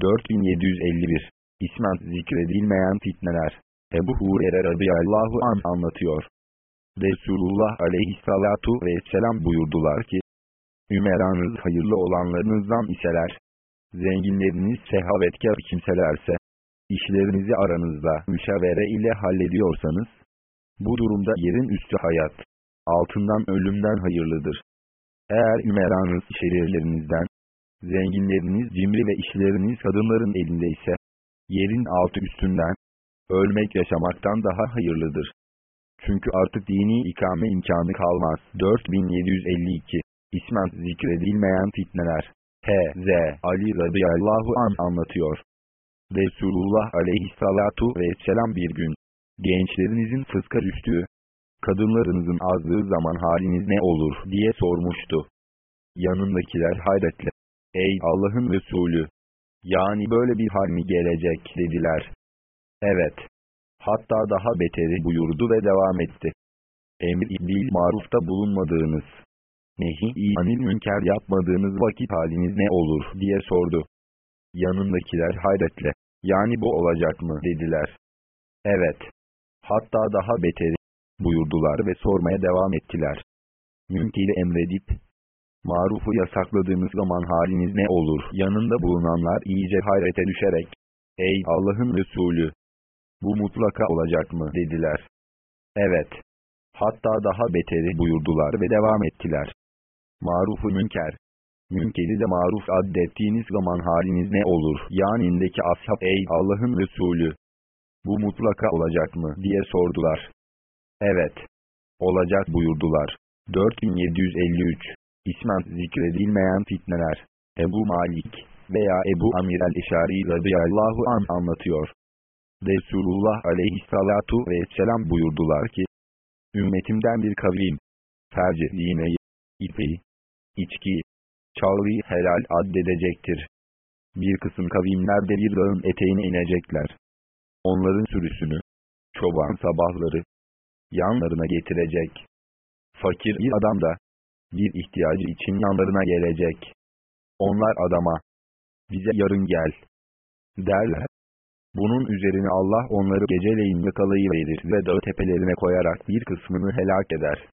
4751 İsmen zikredilmeyen fitneler. Ebu Hurer'e radıyallahu an anlatıyor. Resulullah aleyhissalatu vesselam buyurdular ki, Ümeranız hayırlı olanlarınızdan iseler, zenginleriniz sehavetkar kimselerse, işlerinizi aranızda müşavere ile hallediyorsanız, bu durumda yerin üstü hayat, altından ölümden hayırlıdır. Eğer ümeranız şerirlerinizden, zenginleriniz cimri ve işleriniz kadınların elinde ise, yerin altı üstünden, ölmek yaşamaktan daha hayırlıdır. Çünkü artık dini ikame imkanı kalmaz. 4752 İsmen zikredilmeyen fitneler H.Z. Ali radıyallahu an anlatıyor. Resulullah aleyhissalatu vesselam bir gün, gençlerinizin fıska düştüğü, kadınlarınızın azdığı zaman haliniz ne olur diye sormuştu. Yanındakiler hayretle, ey Allah'ın Resulü, yani böyle bir hal mi gelecek dediler. Evet. Hatta daha beteri buyurdu ve devam etti. Emir bil marufta bulunmadığınız, nehi anil münker yapmadığınız vakit haliniz ne olur diye sordu. Yanındakiler hayretle, yani bu olacak mı dediler. Evet. Hatta daha beteri buyurdular ve sormaya devam ettiler. Münkeri emredip, marufu yasakladığınız zaman haliniz ne olur? Yanında bulunanlar iyice hayrete düşerek, ey Allah'ın Resulü! Bu mutlaka olacak mı? dediler. Evet. Hatta daha beteri buyurdular ve devam ettiler. Marufu münker. Münkeri de maruf addettiğiniz zaman haliniz ne olur? Yanindeki ashab ey Allah'ın Resulü! Bu mutlaka olacak mı? diye sordular. Evet. Olacak buyurdular. 4753 İsmen zikredilmeyen fitneler. Ebu Malik veya Ebu Amir el-İşari radıyallahu an anlatıyor. Resulullah aleyhissalatu vesselam buyurdular ki, Ümmetimden bir kavim, ferci, iğneyi, ipeyi, içki, çalıyı helal addedecektir. Bir kısım kavimler de bir dağın eteğine inecekler. Onların sürüsünü, çoban sabahları, yanlarına getirecek. Fakir bir adam da, bir ihtiyacı için yanlarına gelecek. Onlar adama, bize yarın gel, derler. Bunun üzerine Allah onları geceleyin yakalayıverir ve dağ tepelerine koyarak bir kısmını helak eder.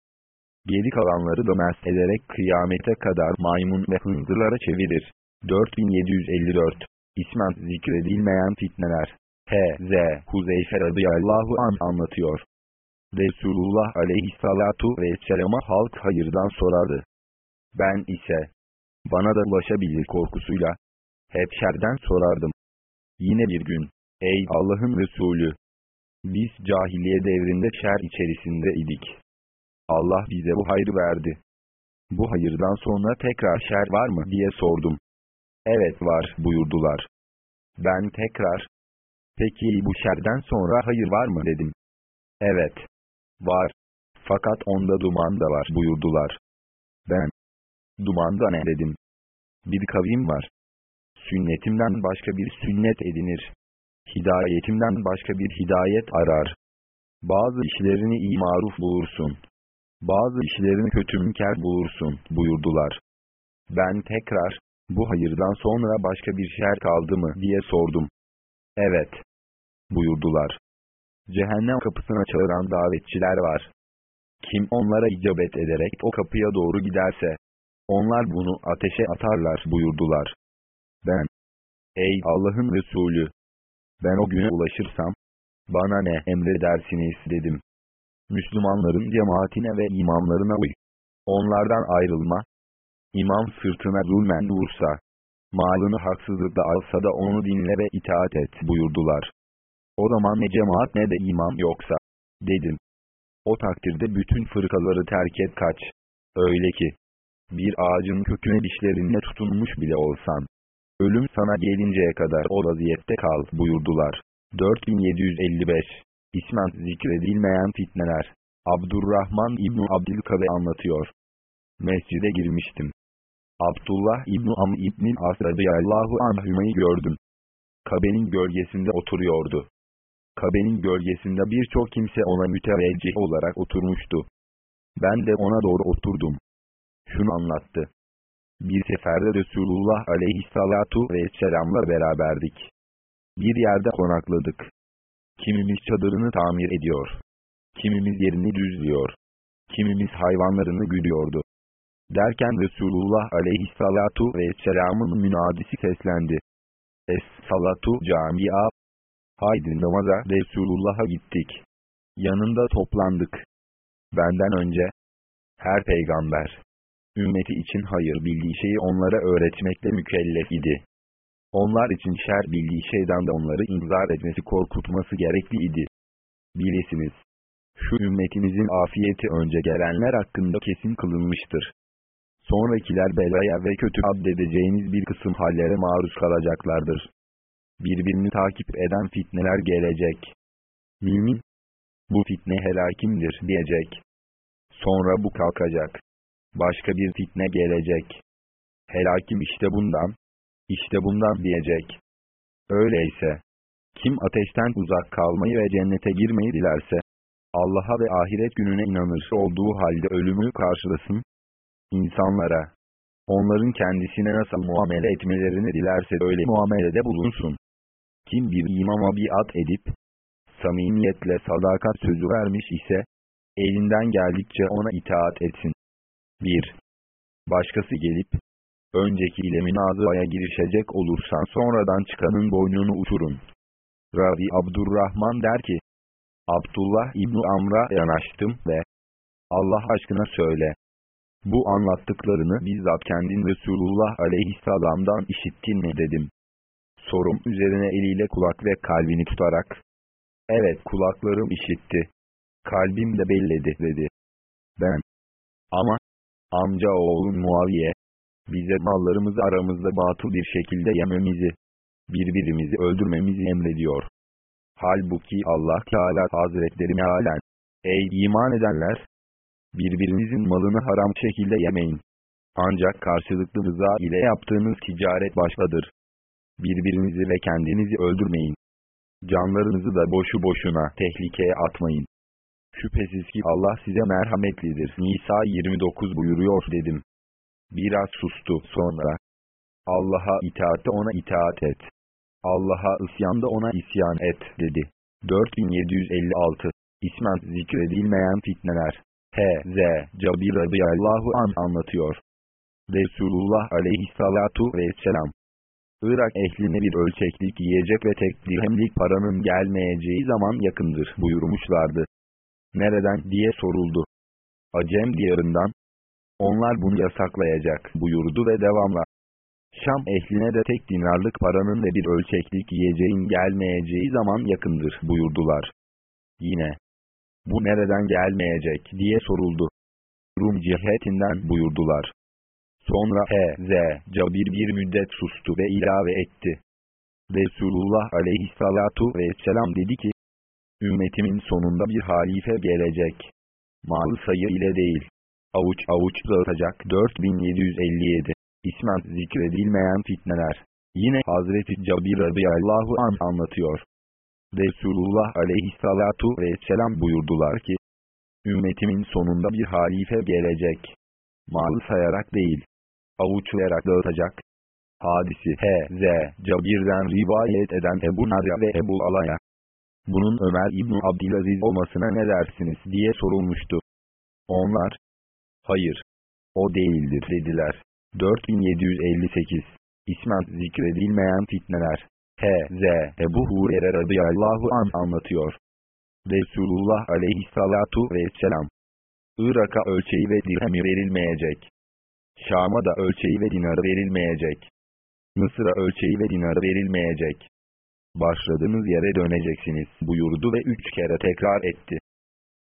Geri kalanları da mest ederek kıyamete kadar maymun ve hınzırlara çevirir. 4754 İsmen zikredilmeyen fitneler H.Z. Huzeyfe radıyallahu an anlatıyor. Resulullah aleyhissalatu vesselama halk hayırdan sorardı. Ben ise, bana da ulaşabilir korkusuyla, hep şerden sorardım. Yine bir gün, Ey Allah'ın Resulü! Biz cahiliye devrinde şer içerisinde idik. Allah bize bu hayrı verdi. Bu hayırdan sonra tekrar şer var mı diye sordum. Evet var buyurdular. Ben tekrar, peki bu şerden sonra hayır var mı dedim. Evet, var. Fakat onda duman da var buyurdular. Ben, dumanda ne dedim. Bir kavim var. Sünnetimden başka bir sünnet edinir hidayetimden başka bir hidayet arar. Bazı işlerini iyi maruf bulursun. Bazı işlerini kötü münker bulursun, buyurdular. Ben tekrar, bu hayırdan sonra başka bir şer kaldı mı diye sordum. Evet, buyurdular. Cehennem kapısına çağıran davetçiler var. Kim onlara icabet ederek o kapıya doğru giderse, onlar bunu ateşe atarlar buyurdular. Ben, ey Allah'ın Resulü, ben o güne ulaşırsam, bana ne emredersiniz dedim. Müslümanların cemaatine ve imamlarına uy. Onlardan ayrılma. İmam sırtına zulmen vursa, malını haksızlıkla alsa da onu dinle ve itaat et buyurdular. O zaman ne cemaat ne de imam yoksa, dedim. O takdirde bütün fırkaları terk et kaç. Öyle ki, bir ağacın köküne dişlerinle tutunmuş bile olsan, Ölüm sana gelinceye kadar o vaziyette kal buyurdular. 4755 İsmen zikredilmeyen fitneler Abdurrahman İbni Abdülkabe anlatıyor. Mescide girmiştim. Abdullah İbni Am İbni As radıyallahu anhümeyi gördüm. Kabe'nin gölgesinde oturuyordu. Kabe'nin gölgesinde birçok kimse ona müteveccih olarak oturmuştu. Ben de ona doğru oturdum. Şunu anlattı. Bir seferde Resulullah aleyhissalatu vesselamla beraberdik. Bir yerde konakladık. Kimimiz çadırını tamir ediyor. Kimimiz yerini düzlüyor. Kimimiz hayvanlarını gülüyordu. Derken Resulullah aleyhissalatu vesselamın münadisi seslendi. Es-salatu camia. Haydi namaza Resulullah'a gittik. Yanında toplandık. Benden önce her peygamber ümmeti için hayır bildiği şeyi onlara öğretmekle mükellef idi. Onlar için şer bildiği şeyden de onları inzar etmesi korkutması gerekli idi. Bilesiniz, şu ümmetinizin afiyeti önce gelenler hakkında kesin kılınmıştır. Sonrakiler belaya ve kötü addedeceğiniz bir kısım hallere maruz kalacaklardır. Birbirini takip eden fitneler gelecek. Mümin, bu fitne helakimdir diyecek. Sonra bu kalkacak. Başka bir fitne gelecek. Helakim işte bundan, işte bundan diyecek. Öyleyse, Kim ateşten uzak kalmayı ve cennete girmeyi dilerse, Allah'a ve ahiret gününe inanır olduğu halde ölümü karşılasın. İnsanlara, onların kendisine nasıl muamele etmelerini dilerse öyle muamelede bulunsun. Kim bir imama biat edip, samimiyetle sadakat sözü vermiş ise, elinden geldikçe ona itaat etsin. 1. Başkası gelip, öncekiyle münazıraya girişecek olursan sonradan çıkanın boynunu uçurun. Ravi Abdurrahman der ki, Abdullah İbni Amr'a yanaştım ve Allah aşkına söyle. Bu anlattıklarını bizzat kendin Resulullah aleyhisselamdan işittin mi dedim. Sorum üzerine eliyle kulak ve kalbini tutarak, evet kulaklarım işitti, kalbim de belledi dedi. Ben, ama, amca oğlum Muaviye, bize mallarımızı aramızda batıl bir şekilde yememizi, birbirimizi öldürmemizi emrediyor. Halbuki Allah Teala Hazretleri mealen, ey iman edenler, birbirinizin malını haram şekilde yemeyin. Ancak karşılıklı rıza ile yaptığınız ticaret başladır. Birbirinizi ve kendinizi öldürmeyin. Canlarınızı da boşu boşuna tehlikeye atmayın. Şüphesiz ki Allah size merhametlidir. Nisa 29 buyuruyor dedim. Biraz sustu sonra. Allah'a itaatte ona itaat et. Allah'a isyanda ona isyan et dedi. 4756 İsmen zikredilmeyen fitneler. H.Z. Cabir radıyallahu an anlatıyor. Resulullah aleyhissalatu vesselam. Irak ehline bir ölçeklik yiyecek ve tek dirhemlik paranın gelmeyeceği zaman yakındır buyurmuşlardı. Nereden diye soruldu. Acem diyarından. Onlar bunu yasaklayacak buyurdu ve devamla. Şam ehline de tek dinarlık paranın ve bir ölçeklik yiyeceğin gelmeyeceği zaman yakındır buyurdular. Yine, bu nereden gelmeyecek diye soruldu. Rum cihetinden buyurdular. Sonra H.Z. Cabir bir müddet sustu ve ilave etti. Resulullah aleyhissalatu vesselam dedi ki, Ümmetimin sonunda bir halife gelecek. Mal sayı ile değil. Avuç avuç dağıtacak 4757. İsmen zikredilmeyen fitneler. Yine Hazreti Cabir radıyallahu an anlatıyor. Resulullah aleyhissalatu vesselam buyurdular ki, Ümmetimin sonunda bir halife gelecek. Mal sayarak değil, avuçlayarak dağıtacak. Hadisi H.Z. Cabir'den rivayet eden Ebu Narya ve Ebu Alaya. Bunun Ömer İbni Abdülaziz olmasına ne dersiniz diye sorulmuştu. Onlar, hayır, o değildir dediler. 4758 İsmen zikredilmeyen fitneler H.Z. Ebu Hurer'e radıyallahu an anlatıyor. Resulullah aleyhissalatu vesselam Irak'a ölçeği ve dirhemi verilmeyecek. Şam'a da ölçeği ve dinarı verilmeyecek. Mısır'a ölçeği ve dinarı verilmeyecek. Başladığınız yere döneceksiniz buyurdu ve üç kere tekrar etti.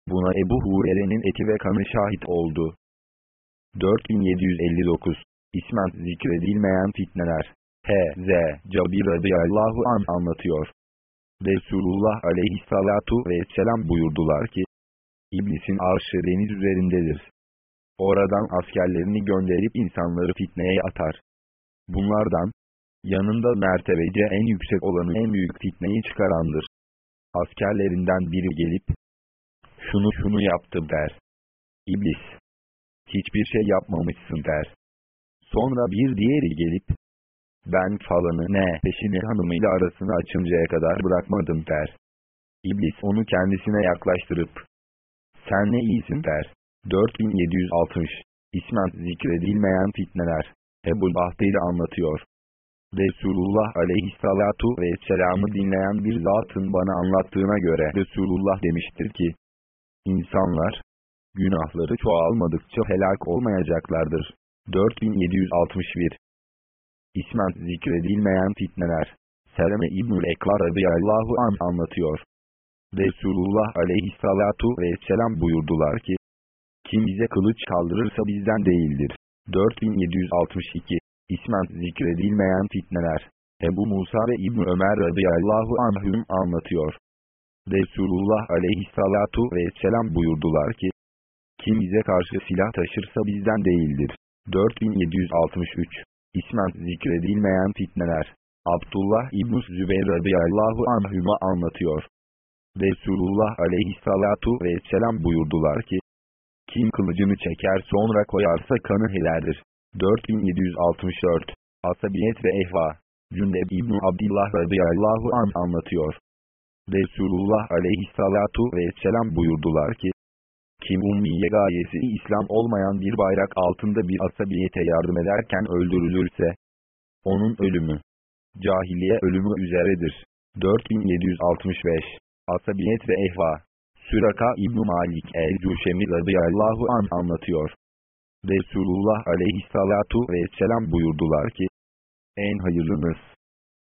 Buna Ebu Hurere'nin eti ve kanı şahit oldu. 4759 İsmen zikredilmeyen fitneler. H.Z. Cabir radıyallahu an anlatıyor. Resulullah aleyhissalatu vesselam buyurdular ki, İblisin arşı deniz üzerindedir. Oradan askerlerini gönderip insanları fitneye atar. Bunlardan, yanında mertebece en yüksek olanı en büyük fitneyi çıkarandır. Askerlerinden biri gelip, şunu şunu yaptı der. İblis, hiçbir şey yapmamışsın der. Sonra bir diğeri gelip, ben falanı ne peşini hanımıyla arasını açıncaya kadar bırakmadım der. İblis onu kendisine yaklaştırıp, sen ne iyisin der. 4760 İsmen zikredilmeyen fitneler. Ebu Bahteri anlatıyor. Resulullah aleyhissalatu vesselam'ı dinleyen bir zatın bana anlattığına göre Resulullah demiştir ki, İnsanlar, günahları çoğalmadıkça helak olmayacaklardır. 4761 İsmen zikredilmeyen fitneler Seleme İbnül Eklar radıyallahu an anlatıyor. Resulullah aleyhissalatu vesselam buyurdular ki, Kim bize kılıç kaldırırsa bizden değildir. 4762 İsmen zikredilmeyen fitneler Ebu Musa ve İbn Ömer radıyallahu anhüm anlatıyor. Resulullah aleyhissalatu vesselam buyurdular ki, Kim bize karşı silah taşırsa bizden değildir. 4763 İsmen zikredilmeyen fitneler Abdullah İbn Zübeyir radıyallahu anhüma anlatıyor. Resulullah aleyhissalatu vesselam buyurdular ki, kim kılıcını çeker sonra koyarsa kanı helaldir. 4764 Asabiyet ve Ehva Cündeb İbn Abdillah radıyallahu an anlatıyor. Resulullah aleyhissalatu vesselam buyurdular ki, kim ummiye gayesi İslam olmayan bir bayrak altında bir asabiyete yardım ederken öldürülürse, onun ölümü, cahiliye ölümü üzeredir. 4765 Asabiyet ve Ehva Süraka İbn Malik el-Cuşemi radıyallahu an anlatıyor. Resulullah aleyhissalatu vesselam buyurdular ki, en hayırlınız,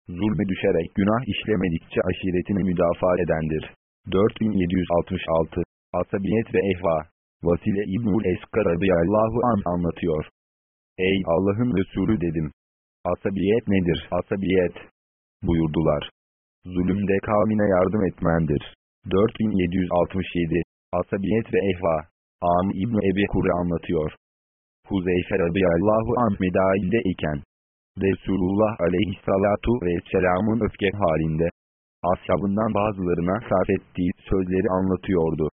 zulme düşerek günah işlemedikçe aşiretini müdafaa edendir. 4766 Asabiyet ve Ehva Vasile İbnül Eskar radıyallahu an anlatıyor. Ey Allah'ın Resulü dedim. Asabiyet nedir? Asabiyet. Buyurdular. Zulümde kavmine yardım etmendir. 4767 Asabiyet ve Ehva Am İbn Ebi Kure anlatıyor. Huzeyfe radıyallahu anh medailde iken Resulullah aleyhissalatu vesselamın öfke halinde ashabından bazılarına sarf ettiği sözleri anlatıyordu.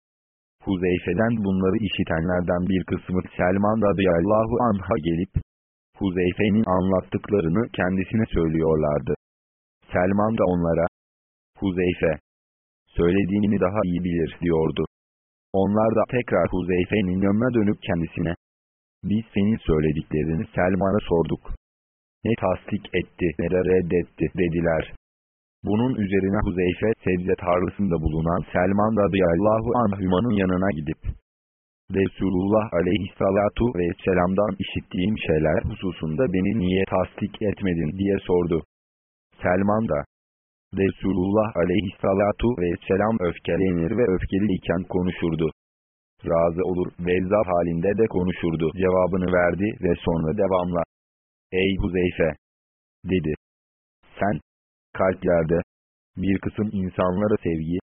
Huzeyfe'den bunları işitenlerden bir kısmı Selman radıyallahu anh'a gelip Huzeyfe'nin anlattıklarını kendisine söylüyorlardı. Selman da onlara Huzeyfe söylediğini daha iyi bilir diyordu. Onlar da tekrar Huzeyfe'nin yanına dönüp kendisine biz senin söylediklerini Selman'a sorduk. Ne tasdik etti ne de reddetti dediler. Bunun üzerine Huzeyfe sebze tarlasında bulunan Selman radıyallahu anhümanın yanına gidip Resulullah aleyhissalatu vesselam'dan işittiğim şeyler hususunda beni niye tasdik etmedin diye sordu. Selman da Resulullah aleyhissalatu vesselam öfkelenir ve öfkeli iken konuşurdu. Razı olur, vezza halinde de konuşurdu cevabını verdi ve sonra devamla. Ey Huzeyfe! Dedi. Sen, kalplerde, bir kısım insanlara sevgi,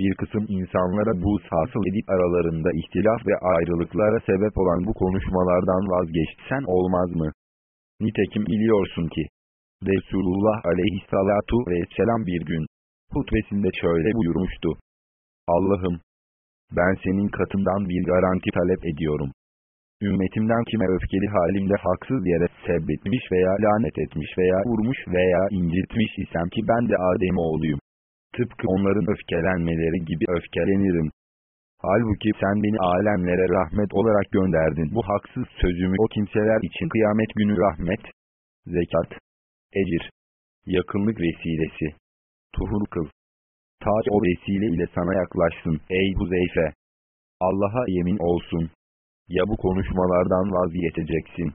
bir kısım insanlara bu hasıl edip aralarında ihtilaf ve ayrılıklara sebep olan bu konuşmalardan vazgeçsen olmaz mı? Nitekim biliyorsun ki, Resulullah aleyhissalatu vesselam bir gün, hutbesinde şöyle buyurmuştu. Allah'ım, ben senin katından bir garanti talep ediyorum. Ümmetimden kime öfkeli halimde haksız yere sebbetmiş veya lanet etmiş veya vurmuş veya incitmiş isem ki ben de Adem oğluyum. Tıpkı onların öfkelenmeleri gibi öfkelenirim. Halbuki sen beni alemlere rahmet olarak gönderdin. Bu haksız sözümü o kimseler için kıyamet günü rahmet, zekat, ecir, yakınlık vesilesi, tuhur kıl. Ta o vesile ile sana yaklaşsın ey Huzeyfe. Allah'a yemin olsun. Ya bu konuşmalardan vazgeçeceksin.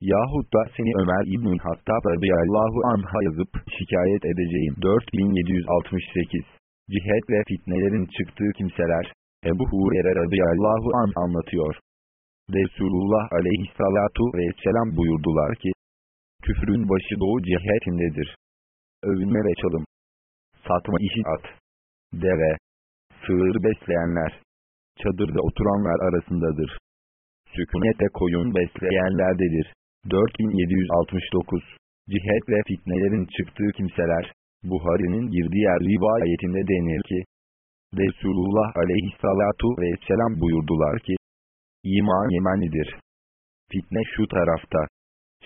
Yahut da seni Ömer İbn-i Hattab radıyallahu anh'a yazıp şikayet edeceğim. 4768 Cihet ve fitnelerin çıktığı kimseler, Ebu Hurer'e radıyallahu an anlatıyor. Resulullah aleyhissalatu vesselam buyurdular ki, küfrün başı doğu cihetindedir. Övünme ve çalım, satma işi at, deve, sığır besleyenler, çadırda oturanlar arasındadır. Sükunete koyun besleyenlerdedir. 4769 Cihet ve fitnelerin çıktığı kimseler, Buhari'nin bir diğer rivayetinde denir ki, Resulullah aleyhissalatu vesselam buyurdular ki, İman Yemenidir. Fitne şu tarafta.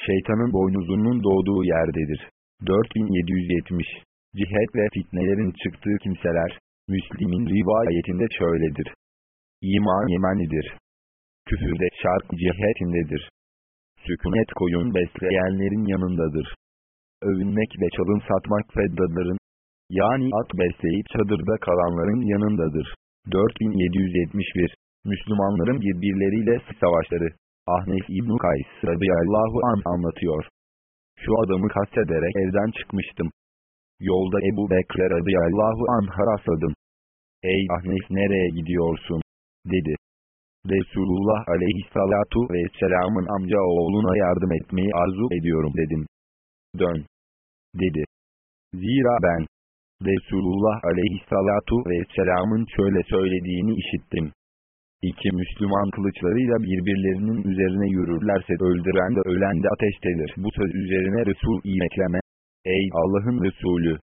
Şeytanın boynuzunun doğduğu yerdedir. 4770 Cihet ve fitnelerin çıktığı kimseler, Müslim'in rivayetinde şöyledir. İman Yemenidir. Küfürde şark cihetindedir. Sükunet koyun besleyenlerin yanındadır. Övünmek ve çalın satmak feddaların, yani at besleyip çadırda kalanların yanındadır. 4771 Müslümanların birbirleriyle savaşları Ahnef İbn-i Kays radıyallahu an anlatıyor. Şu adamı kastederek evden çıkmıştım. Yolda Ebu Bekre radıyallahu anh'a rastladım. Ey Ahnef nereye gidiyorsun? dedi. Resulullah aleyhissalatu vesselamın amca oğluna yardım etmeyi arzu ediyorum dedim. Dön. Dedi. Zira ben, Resulullah aleyhissalatu vesselamın şöyle söylediğini işittim. İki Müslüman kılıçlarıyla birbirlerinin üzerine yürürlerse öldüren de ölen de ateştedir. Bu söz üzerine Resul-i Ey Allah'ın Resulü!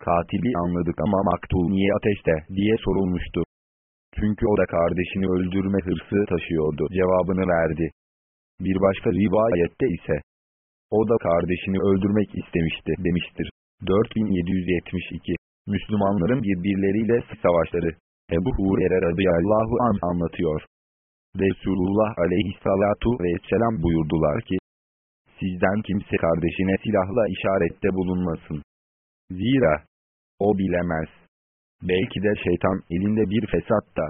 Katili anladık ama maktul niye ateşte diye sorulmuştu. Çünkü o da kardeşini öldürme hırsı taşıyordu cevabını verdi. Bir başka rivayette ise, o da kardeşini öldürmek istemişti demiştir. 4772 Müslümanların birbirleriyle savaşları Ebu Hurer'e radıyallahu an anlatıyor. Resulullah aleyhissalatu vesselam buyurdular ki, Sizden kimse kardeşine silahla işarette bulunmasın. Zira, o bilemez. Belki de şeytan elinde bir fesatta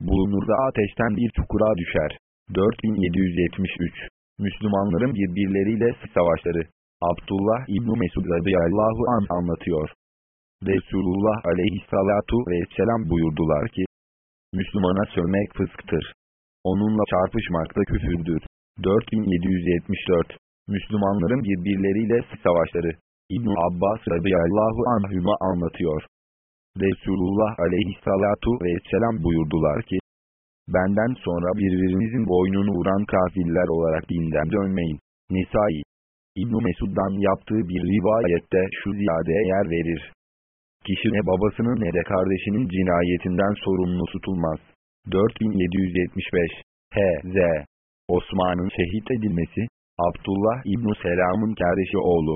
bulunur da ateşten bir çukura düşer. 4773 Müslümanların birbirleriyle savaşları Abdullah İbn Mesud radıyallahu an anlatıyor. Resulullah aleyhissalatu vesselam buyurdular ki, Müslümana sövmek fısktır. Onunla çarpışmak da küfürdür. 4774 Müslümanların birbirleriyle savaşları İbn Abbas radıyallahu anhüma anlatıyor. Resulullah aleyhissalatu vesselam buyurdular ki, Benden sonra birbirinizin boynunu vuran kafirler olarak dinden dönmeyin. Nisai İbn Mesud'dan yaptığı bir rivayette şu ziyadeye yer verir. Kişi ne babasının ne de kardeşinin cinayetinden sorumlu tutulmaz. 4775 H.Z. Osman'ın şehit edilmesi, Abdullah İbn Selam'ın kardeşi oğlu.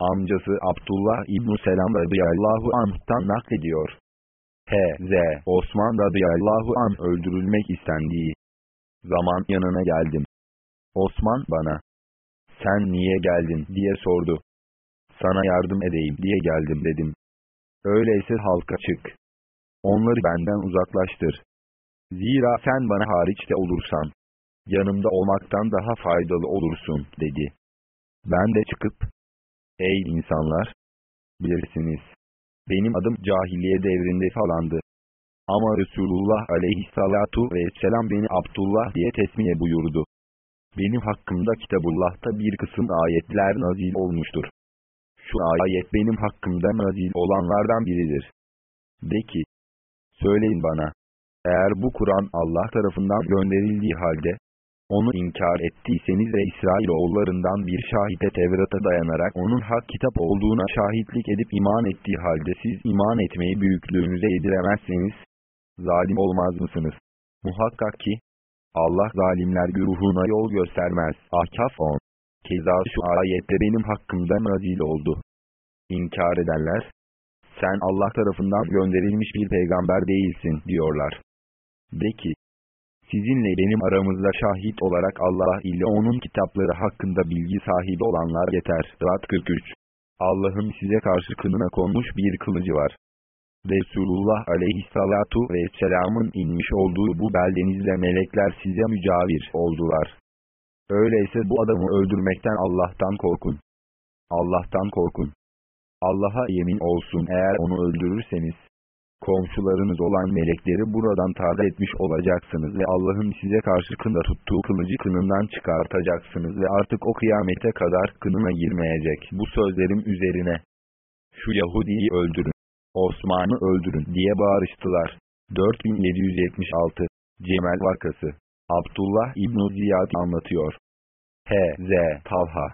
Amcası Abdullah İbn Selam radıyallahu anh'tan naklediyor. H.Z. Osman radıyallahu an öldürülmek istendiği zaman yanına geldim. Osman bana, sen niye geldin diye sordu. Sana yardım edeyim diye geldim dedim. Öyleyse halka çık. Onları benden uzaklaştır. Zira sen bana hariçte olursan, yanımda olmaktan daha faydalı olursun dedi. Ben de çıkıp, ey insanlar, bilirsiniz, benim adım cahiliye devrinde falandı. Ama Resulullah aleyhissalatu vesselam beni Abdullah diye tesmiye buyurdu. Benim hakkımda Kitabullah'ta bir kısım ayetler nazil olmuştur. Şu ayet benim hakkımda nazil olanlardan biridir. De ki, söyleyin bana, eğer bu Kur'an Allah tarafından gönderildiği halde, onu inkar ettiyseniz ve İsrailoğullarından bir şahite Tevrat'a dayanarak onun hak kitap olduğuna şahitlik edip iman ettiği halde siz iman etmeyi büyüklüğünüze yediremezseniz, zalim olmaz mısınız? Muhakkak ki, Allah zalimler güruhuna yol göstermez. Ahkaf 10 Keza şu ayette benim hakkımda nazil oldu. İnkar edenler, sen Allah tarafından gönderilmiş bir peygamber değilsin diyorlar. De ki, Sizinle benim aramızda şahit olarak Allah ile onun kitapları hakkında bilgi sahibi olanlar yeter. Rad 43 Allah'ın size karşı kınına konmuş bir kılıcı var. Resulullah aleyhissalatu vesselamın inmiş olduğu bu beldenizde melekler size mücavir oldular. Öyleyse bu adamı öldürmekten Allah'tan korkun. Allah'tan korkun. Allah'a yemin olsun eğer onu öldürürseniz, komşularınız olan melekleri buradan taze etmiş olacaksınız ve Allah'ın size karşı kında tuttuğu kılıcı kınından çıkartacaksınız ve artık o kıyamete kadar kınına girmeyecek. Bu sözlerim üzerine şu Yahudi'yi öldürün, Osman'ı öldürün diye bağırıştılar. 4776 Cemel Vakası Abdullah İbn Ziyad anlatıyor. H.Z. Talha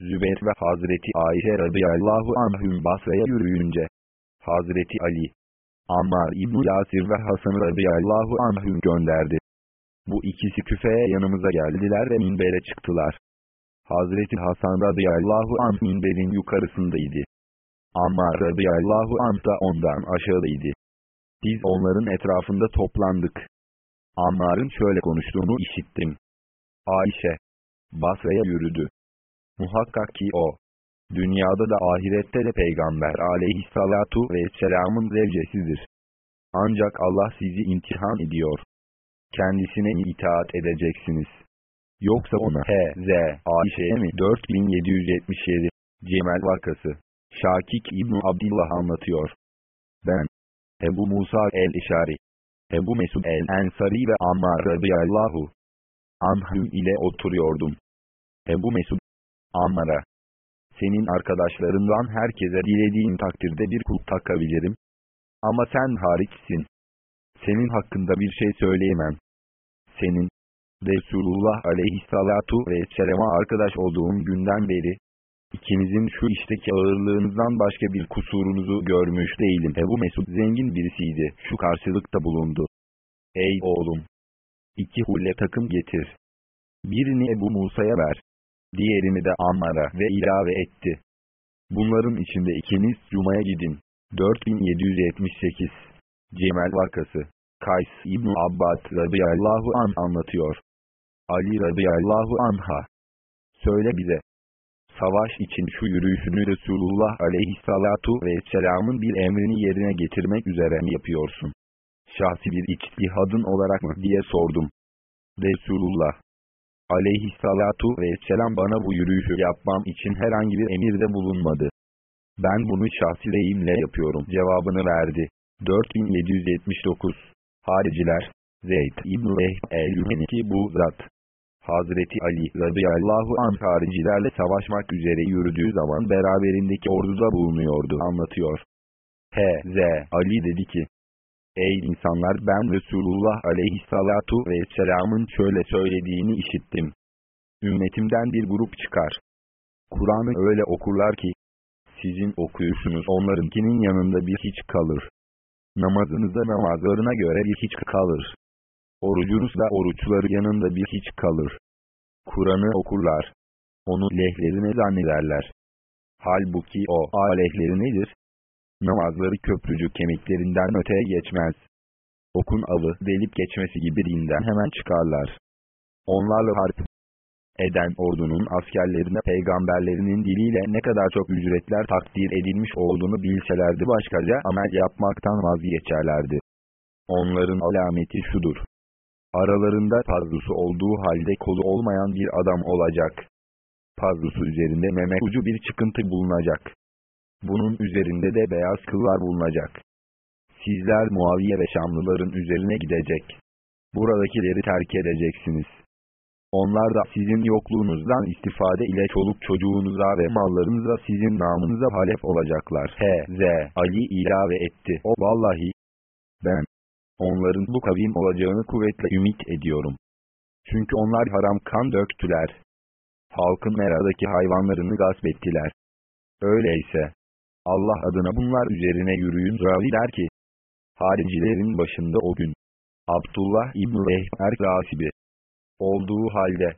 Zübeyir ve Hazreti Ayşe radıyallahu anhüm Basra'ya yürüyünce Hazreti Ali Ammar İbn Yasir ve Hasan radıyallahu anhüm gönderdi. Bu ikisi küfeye yanımıza geldiler ve minbere çıktılar. Hazreti Hasan radıyallahu anh minberin yukarısındaydı. Ammar radıyallahu anh da ondan aşağıdaydı. Biz onların etrafında toplandık. Ammar'ın şöyle konuştuğunu işittim. Ayşe, Basra'ya yürüdü. Muhakkak ki o, Dünyada da ahirette de Peygamber aleyhissalatu vesselamın zevcesidir. Ancak Allah sizi imtihan ediyor. Kendisine itaat edeceksiniz. Yoksa ona H.Z. Ayşe'ye mi 4777 Cemel vakası Şakik İbn Abdullah anlatıyor. Ben Ebu Musa el-İşari Ebu Mesud el-Ensari ve Ammar radıyallahu anhüm ile oturuyordum. Ebu Mesud Ammar'a senin arkadaşlarından herkese dilediğin takdirde bir kul takabilirim. Ama sen hariçsin. Senin hakkında bir şey söyleyemem. Senin, Resulullah aleyhissalatu vesselam'a arkadaş olduğun günden beri, İkinizin şu işteki ağırlığınızdan başka bir kusurunuzu görmüş değilim. Ebu Mesud zengin birisiydi. Şu karşılıkta bulundu. Ey oğlum! İki hulle takım getir. Birini Ebu Musa'ya ver. Diğerini de Ammar'a ve ilave etti. Bunların içinde ikiniz Cuma'ya gidin. 4778 Cemel vakası Kays İbn Abbad radıyallahu an anlatıyor. Ali radıyallahu anha. Söyle bize. Savaş için şu yürüyüşünü Resulullah aleyhissalatu vesselamın bir emrini yerine getirmek üzere mi yapıyorsun? Şahsi bir içtihadın olarak mı diye sordum. Resulullah aleyhissalatu vesselam bana bu yürüyüşü yapmam için herhangi bir emirde bulunmadı. Ben bunu şahsi deyimle yapıyorum cevabını verdi. 4779 Hariciler Zeyd İbn-i el-Yümeni bu zat Hazreti Ali radıyallahu anh haricilerle savaşmak üzere yürüdüğü zaman beraberindeki orduda bulunuyordu anlatıyor. H.Z. Ali dedi ki, Ey insanlar ben Resulullah aleyhissalatu vesselamın şöyle söylediğini işittim. Ümmetimden bir grup çıkar. Kur'an'ı öyle okurlar ki, sizin okuyuşunuz onlarınkinin yanında bir hiç kalır. Namazınızda namazlarına göre bir hiç kalır. Orucunuz da oruçları yanında bir hiç kalır. Kur'an'ı okurlar. Onu lehlerine zannederler. Halbuki o aleyhleri nedir? Namazları köprücük kemiklerinden öteye geçmez. Okun avı delip geçmesi gibi dinden hemen çıkarlar. Onlarla harp eden ordunun askerlerine peygamberlerinin diliyle ne kadar çok ücretler takdir edilmiş olduğunu bilselerdi başkaca amel yapmaktan vazgeçerlerdi. Onların alameti şudur. Aralarında pazlusu olduğu halde kolu olmayan bir adam olacak. Pazlusu üzerinde meme ucu bir çıkıntı bulunacak. Bunun üzerinde de beyaz kıllar bulunacak. Sizler Muaviye ve Şamlıların üzerine gidecek. Buradakileri terk edeceksiniz. Onlar da sizin yokluğunuzdan istifade ile çoluk çocuğunuza ve mallarınıza sizin namınıza halef olacaklar. H.Z. Ali ilave etti. O vallahi ben onların bu kavim olacağını kuvvetle ümit ediyorum. Çünkü onlar haram kan döktüler. Halkın meradaki hayvanlarını gasp ettiler. Öyleyse Allah adına bunlar üzerine yürüyün ravi der ki haricilerin başında o gün Abdullah İbn-i Ehber Rasibi olduğu halde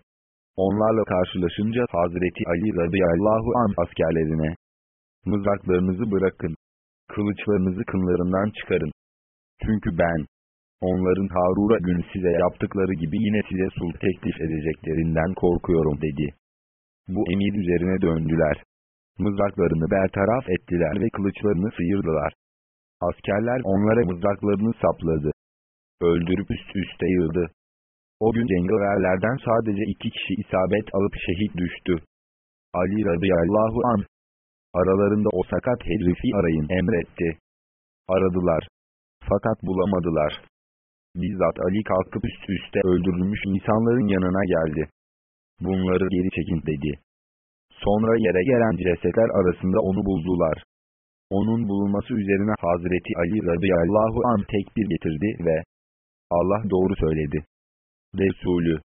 onlarla karşılaşınca Hazreti Ali radıyallahu an askerlerine mızraklarınızı bırakın, kılıçlarınızı kınlarından çıkarın. Çünkü ben, onların Harura gün size yaptıkları gibi yine size sulh teklif edeceklerinden korkuyorum dedi. Bu emir üzerine döndüler. Mızraklarını bertaraf ettiler ve kılıçlarını sıyırdılar. Askerler onlara mızraklarını sapladı. Öldürüp üst üste yığdı. O gün cengaverlerden sadece iki kişi isabet alıp şehit düştü. Ali radıyallahu an. Aralarında o sakat herifi arayın emretti. Aradılar. Fakat bulamadılar. Bizzat Ali kalkıp üst üste öldürülmüş insanların yanına geldi. Bunları geri çekin dedi. Sonra yere gelen cesetler arasında onu buldular. Onun bulunması üzerine Hazreti Ali radıyallahu an tekbir getirdi ve Allah doğru söyledi. Resulü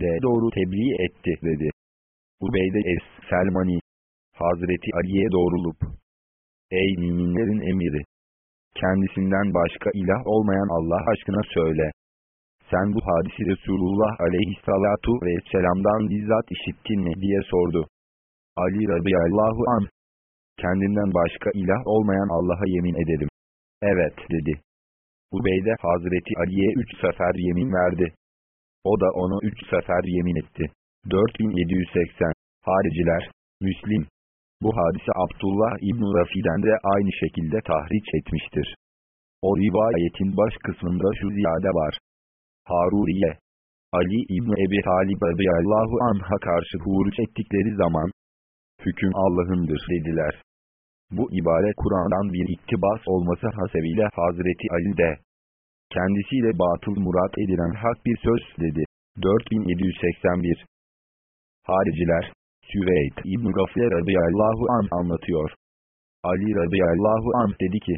de doğru tebliğ etti dedi. Ubeyde Es Selmani Hazreti Ali'ye doğrulup Ey müminlerin emiri! Kendisinden başka ilah olmayan Allah aşkına söyle. Sen bu hadisi Resulullah aleyhissalatu vesselam'dan bizzat işittin mi diye sordu. Ali radıyallahu an. Kendinden başka ilah olmayan Allah'a yemin ederim. Evet dedi. Ubeyde Hazreti Ali'ye üç sefer yemin verdi. O da onu üç sefer yemin etti. 4780 Hariciler, Müslim. Bu hadise Abdullah İbn Rafi'den de aynı şekilde tahriç etmiştir. O rivayetin baş kısmında şu ziyade var. Haruriye, Ali İbn Ebi Talib radıyallahu anh'a karşı huruç ettikleri zaman, hüküm Allah'ındır dediler. Bu ibare Kur'an'dan bir iktibas olması hasebiyle Hazreti Ali de, kendisiyle batıl murat edilen hak bir söz dedi. 4781 Hariciler, Süveyd İbn Gafle radıyallahu an anlatıyor. Ali radıyallahu an dedi ki,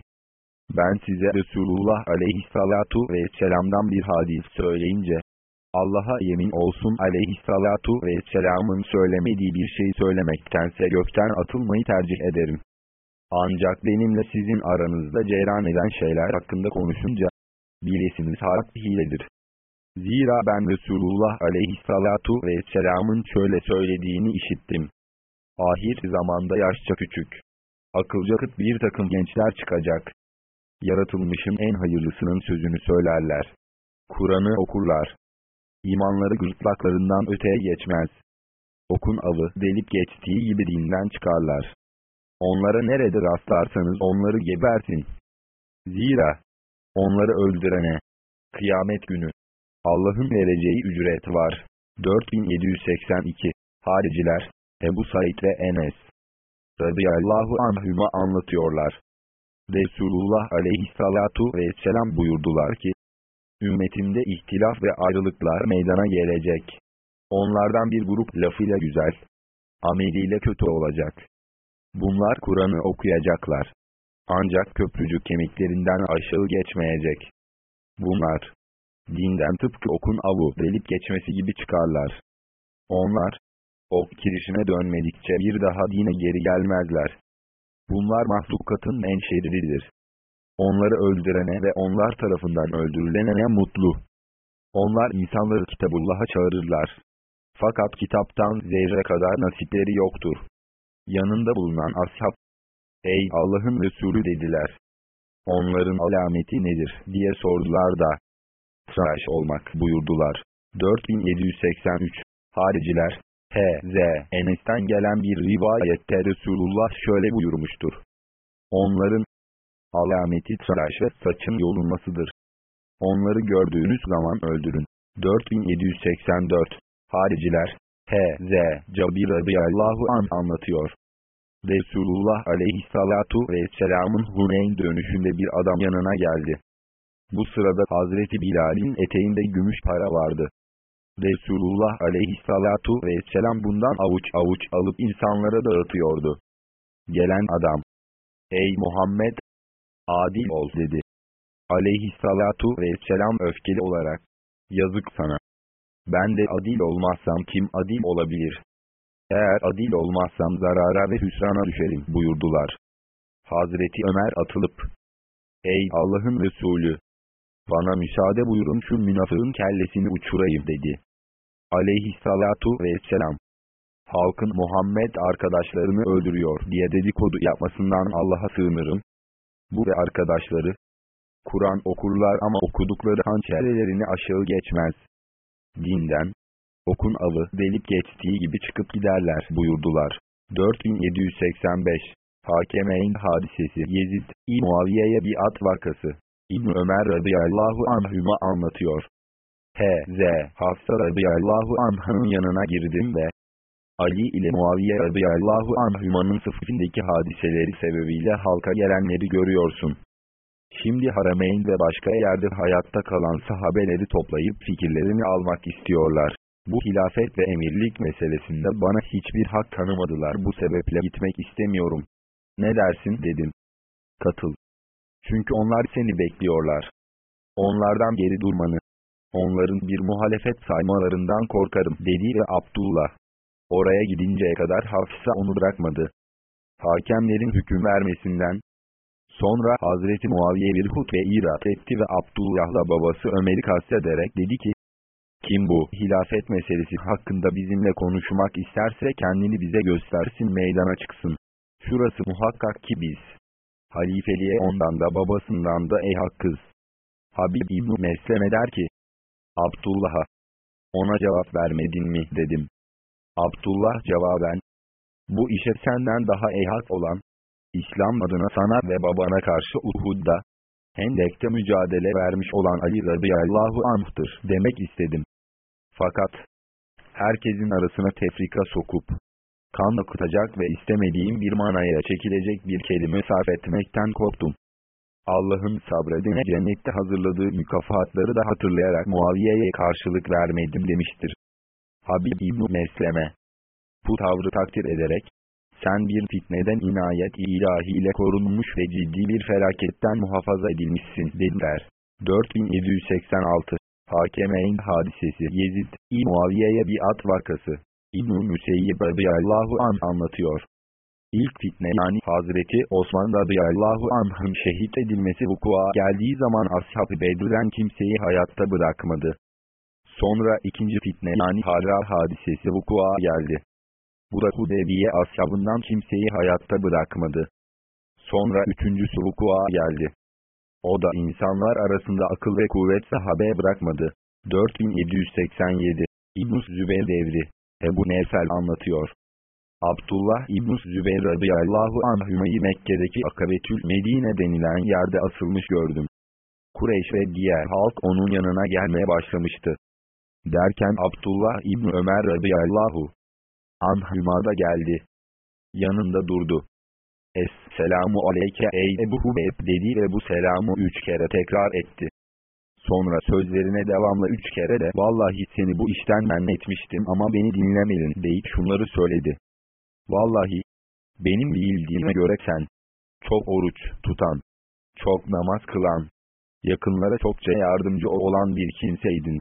ben size Resulullah aleyhissalatu vesselam'dan bir hadis söyleyince, Allah'a yemin olsun aleyhissalatu vesselamın söylemediği bir şey söylemektense gökten atılmayı tercih ederim. Ancak benimle sizin aranızda cereyan eden şeyler hakkında konuşunca, bilesiniz harap hiledir. Zira ben Resulullah aleyhissalatu vesselamın şöyle söylediğini işittim. Ahir zamanda yaşça küçük, akılca kıt bir takım gençler çıkacak. Yaratılmışın en hayırlısının sözünü söylerler. Kur'an'ı okurlar. İmanları gırtlaklarından öteye geçmez. Okun avı delip geçtiği gibi dinden çıkarlar. Onlara nerede rastlarsanız onları gebertin. Zira onları öldürene kıyamet günü Allah'ın vereceği ücret var. 4782 Hariciler Ebu Said ve Enes radıyallahu anhüma anlatıyorlar. Resulullah aleyhissalatu vesselam buyurdular ki, ümmetimde ihtilaf ve ayrılıklar meydana gelecek. Onlardan bir grup lafıyla güzel, ameliyle kötü olacak. Bunlar Kur'an'ı okuyacaklar. Ancak köprücük kemiklerinden aşağı geçmeyecek. Bunlar, dinden tıpkı okun avu delip geçmesi gibi çıkarlar. Onlar, ok kirişine dönmedikçe bir daha dine geri gelmezler. Bunlar mahlukatın en şerridir. Onları öldürene ve onlar tarafından öldürülene ne mutlu. Onlar insanları kitabullah'a çağırırlar. Fakat kitaptan zerre kadar nasipleri yoktur. Yanında bulunan ashab, Ey Allah'ın Resulü dediler. Onların alameti nedir diye sordular da, tıraş olmak buyurdular. 4783 Hariciler H.Z. Enes'ten gelen bir rivayette Resulullah şöyle buyurmuştur. Onların alameti tıraş ve saçın yolunmasıdır. Onları gördüğünüz zaman öldürün. 4784 Hariciler H.Z. Cabir radıyallahu an anlatıyor. Resulullah aleyhissalatu vesselamın Huneyn dönüşünde bir adam yanına geldi. Bu sırada Hazreti Bilal'in eteğinde gümüş para vardı. Resulullah aleyhissalatu vesselam bundan avuç avuç alıp insanlara dağıtıyordu. Gelen adam, Ey Muhammed! Adil ol dedi. Aleyhissalatu vesselam öfkeli olarak, yazık sana. Ben de adil olmazsam kim adil olabilir? Eğer adil olmazsam zarara ve hüsrana düşerim buyurdular. Hazreti Ömer atılıp, Ey Allah'ın Resulü! Bana müsaade buyurun şu münafığın kellesini uçurayım dedi. Aleyhissalatu vesselam. Halkın Muhammed arkadaşlarını öldürüyor diye dedikodu yapmasından Allah'a sığınırım. Bu ve arkadaşları, Kur'an okurlar ama okudukları hançerlerini aşağı geçmez. Dinden, okun avı delip geçtiği gibi çıkıp giderler buyurdular. 4785 Hakemeyn hadisesi Yezid, İ Muaviye'ye bir at vakası. İbn Ömer radıyallahu anhüma anlatıyor. H.Z. Hafsa radıyallahu anh'ın yanına girdim ve Ali ile Muaviye radıyallahu anhümanın sıfındaki hadiseleri sebebiyle halka gelenleri görüyorsun. Şimdi Harameyn ve başka yerde hayatta kalan sahabeleri toplayıp fikirlerini almak istiyorlar. Bu hilafet ve emirlik meselesinde bana hiçbir hak tanımadılar bu sebeple gitmek istemiyorum. Ne dersin dedim. Katıl. Çünkü onlar seni bekliyorlar. Onlardan geri durmanı, onların bir muhalefet saymalarından korkarım dedi ve Abdullah. Oraya gidinceye kadar Hafsa onu bırakmadı. Hakemlerin hüküm vermesinden, Sonra Hazreti Muaviye bir hutbe irat etti ve Abdullah'la babası Ömer'i kastederek dedi ki, Kim bu hilafet meselesi hakkında bizimle konuşmak isterse kendini bize göstersin meydana çıksın. Şurası muhakkak ki biz, halifeliğe ondan da babasından da ey hakkız. Habib İbn Mesleme der ki, Abdullah'a, ona cevap vermedin mi dedim. Abdullah cevaben, bu işe senden daha eyhak olan, İslam adına sana ve babana karşı Uhud'da, Hendek'te mücadele vermiş olan Ali radıyallahu anh'tır demek istedim. Fakat, herkesin arasına tefrika sokup, kan akıtacak ve istemediğim bir manaya çekilecek bir kelime sarf etmekten korktum. Allah'ın sabredene cennette hazırladığı mükafatları da hatırlayarak Muaviye'ye karşılık vermedim demiştir. Habib İbn Mesleme Bu tavrı takdir ederek, sen bir fitneden inayet ilahiyle korunmuş ve ciddi bir felaketten muhafaza edilmişsin dediler. 4786 Hakemeyn hadisesi Yezid, İ Muaviye'ye bir at vakası. İbn-i Müseyyib radıyallahu an anlatıyor. İlk fitne yani Hazreti Osman radıyallahu anh'ın şehit edilmesi vukua geldiği zaman ashab-ı Bedir'den kimseyi hayatta bırakmadı. Sonra ikinci fitne yani Harra hadisesi vukua geldi. Bu da Hudeybiye ashabından kimseyi hayatta bırakmadı. Sonra üçüncüsü vukua geldi. O da insanlar arasında akıl ve kuvvet sahabeye bırakmadı. 4787 İbn-i Zübeyir devri Ebu Nefel anlatıyor. Abdullah İbn-i Zübeyir radıyallahu anhümeyi Mekke'deki Akabetül Medine denilen yerde asılmış gördüm. Kureyş ve diğer halk onun yanına gelmeye başlamıştı. Derken Abdullah İbn Ömer radıyallahu anhüma da geldi. Yanında durdu. Es-selamu aleyke ey Ebu Hubeyb dedi ve bu selamı üç kere tekrar etti. Sonra sözlerine devamlı üç kere de vallahi seni bu işten men etmiştim ama beni dinlemedin deyip şunları söyledi. Vallahi benim bildiğime göre sen çok oruç tutan, çok namaz kılan, yakınlara çokça yardımcı olan bir kimseydin.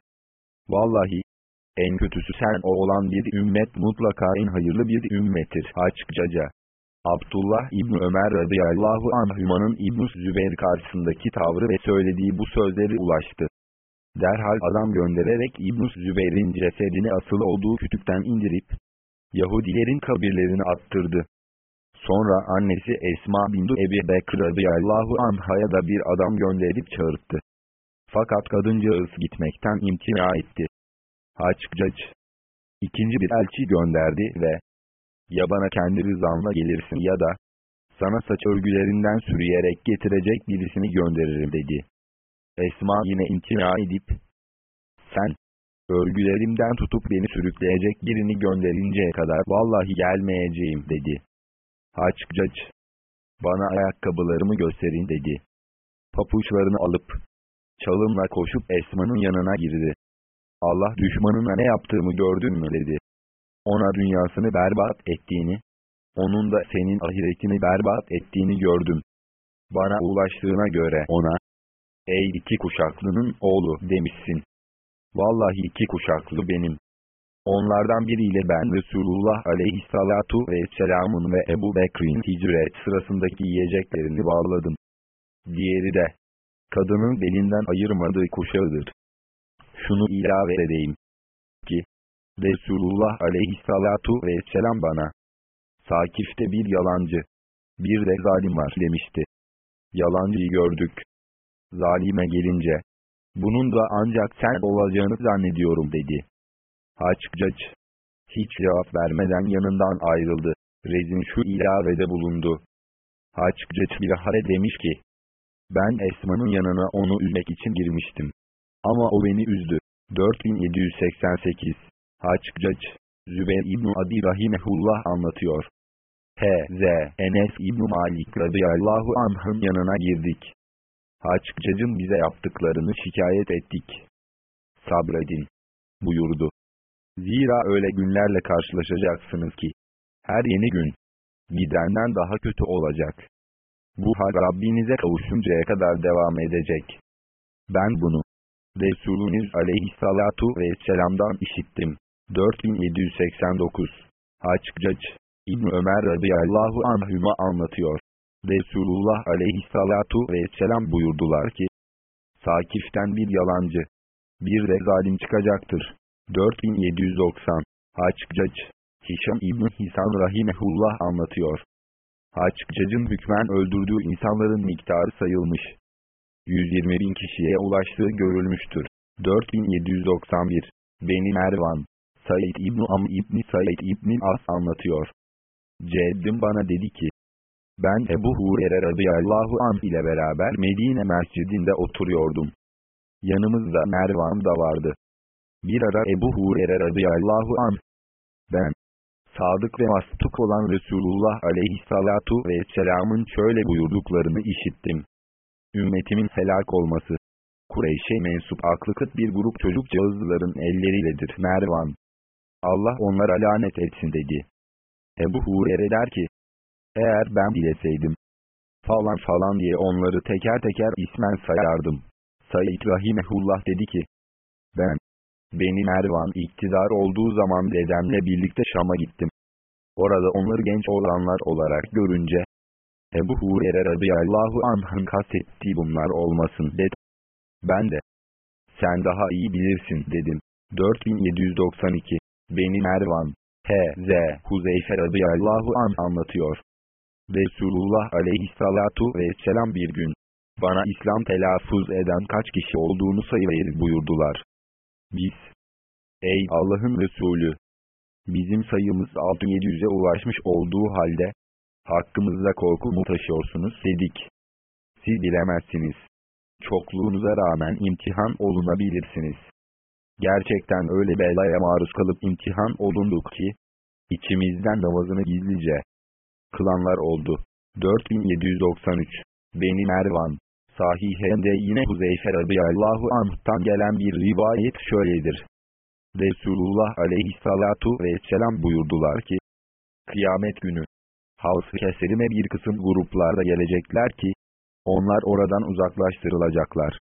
Vallahi en kötüsü sen o olan bir ümmet mutlaka en hayırlı bir ümmettir açıkçaca. Abdullah İbni Ömer radıyallahu anhümanın İbn Zübeyir karşısındaki tavrı ve söylediği bu sözleri ulaştı. Derhal adam göndererek İbn Zübeyir'in cesedini asılı olduğu kütükten indirip, Yahudilerin kabirlerini attırdı. Sonra annesi Esma bindu Ebi Bekir radıyallahu anhaya da bir adam gönderip çağırttı. Fakat kadıncağız gitmekten imtina etti. Haçcaç. İkinci bir elçi gönderdi ve ya bana kendi rızanla gelirsin ya da sana saç örgülerinden sürüyerek getirecek birisini gönderirim dedi. Esma yine imtina edip sen örgülerimden tutup beni sürükleyecek birini gönderinceye kadar vallahi gelmeyeceğim dedi. Haçcaç bana ayakkabılarımı gösterin dedi. Papuçlarını alıp çalımla koşup Esma'nın yanına girdi. Allah düşmanına ne yaptığımı gördün mü dedi ona dünyasını berbat ettiğini, onun da senin ahiretini berbat ettiğini gördüm. Bana ulaştığına göre ona, ey iki kuşaklının oğlu demişsin. Vallahi iki kuşaklı benim. Onlardan biriyle ben Resulullah aleyhissalatu vesselamın ve Ebu Bekir'in hicret sırasındaki yiyeceklerini bağladım. Diğeri de, kadının belinden ayırmadığı kuşağıdır. Şunu ilave edeyim ki, Resulullah aleyhissalatu vesselam bana, Sakif'te bir yalancı, bir de zalim var demişti. Yalancıyı gördük. Zalime gelince, bunun da ancak sen olacağını zannediyorum dedi. Haçcaç, hiç cevap vermeden yanından ayrıldı. Rezin şu ilavede bulundu. Haçcaç bilahare demiş ki, ben Esma'nın yanına onu üzmek için girmiştim. Ama o beni üzdü. 4788 Haçcac, Zübeyir İbn Adi Rahimehullah anlatıyor. H.Z. Enes İbn Malik radıyallahu anh'ın yanına girdik. Haçcac'ın bize yaptıklarını şikayet ettik. Sabredin. Buyurdu. Zira öyle günlerle karşılaşacaksınız ki, her yeni gün, gidenden daha kötü olacak. Bu hal Rabbinize kavuşuncaya kadar devam edecek. Ben bunu, Resulünüz aleyhissalatu vesselam'dan işittim. 4789 Haçcac İbn Ömer radıyallahu anhüma anlatıyor. Resulullah aleyhissalatu vesselam buyurdular ki, Sakif'ten bir yalancı, bir de zalim çıkacaktır. 4790 Haçcac Hişam İbn Hisan rahimehullah anlatıyor. Haçcac'ın hükmen öldürdüğü insanların miktarı sayılmış. 120 bin kişiye ulaştığı görülmüştür. 4791 Beni Mervan Said İbni Am İbni Said İbni As anlatıyor. Ceddim bana dedi ki, ben Ebu Hurer'e radıyallahu anh ile beraber Medine mescidinde oturuyordum. Yanımızda Mervan da vardı. Bir ara Ebu Hurer'e radıyallahu anh, ben, sadık ve mastuk olan Resulullah aleyhissalatu vesselamın şöyle buyurduklarını işittim. Ümmetimin helak olması. Kureyş'e mensup aklı bir grup çocuk cağızların elleriyle Mervan. Allah onlara lanet etsin dedi. Ebu Hurer'e der ki, eğer ben bileseydim, falan falan diye onları teker teker ismen sayardım. Said Rahimehullah dedi ki, Beni Mervan iktidar olduğu zaman dedemle birlikte Şam'a gittim. Orada onları genç olanlar olarak görünce, Ebu Hurer'e radıyallahu anh'ın kastettiği bunlar olmasın dedi. Ben de, sen daha iyi bilirsin dedim. 4792 Beni Mervan H.Z. Huzeyfe radıyallahu anh anlatıyor. Resulullah aleyhissalatu vesselam bir gün, bana İslam telaffuz eden kaç kişi olduğunu sayıverir buyurdular. Biz, ey Allah'ın Resulü, bizim sayımız 6700'e ulaşmış olduğu halde, hakkımızda korku mu taşıyorsunuz dedik. Siz bilemezsiniz. Çokluğunuza rağmen imtihan olunabilirsiniz. Gerçekten öyle belaya maruz kalıp imtihan olunduk ki, içimizden namazını gizlice kılanlar oldu. 4793 Beni Mervan Sahihende yine Huzeyfe radıyallahu anh'tan gelen bir rivayet şöyledir. Resulullah aleyhissalatu vesselam buyurdular ki, Kıyamet günü, Havs-ı keserime bir kısım gruplarda gelecekler ki, onlar oradan uzaklaştırılacaklar.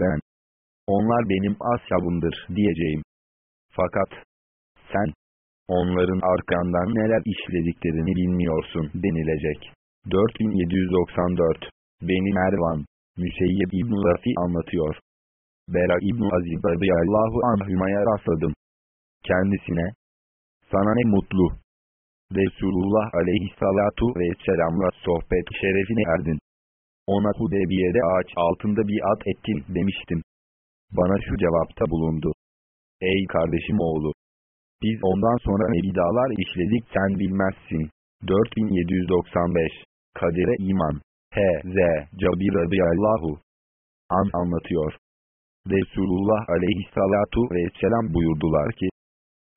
Ben, onlar benim ashabımdır diyeceğim. Fakat, sen, onların arkandan neler işlediklerini bilmiyorsun denilecek. 4794 Beni Mervan, Müseyyib İbn-i Rafi anlatıyor. Bera İbn-i Azib radıyallahu anhümaya rastladım. Kendisine, sana ne mutlu. Resulullah aleyhissalatu vesselamla sohbet şerefine erdin. Ona Hudebiye'de ağaç altında bir at ettin demiştim. Bana şu cevapta bulundu. Ey kardeşim oğlu! Biz ondan sonra ne bidalar işledik sen bilmezsin. 4795 Kadire İman H.Z. Cabir radıyallahu an anlatıyor. Resulullah aleyhissalatu vesselam buyurdular ki,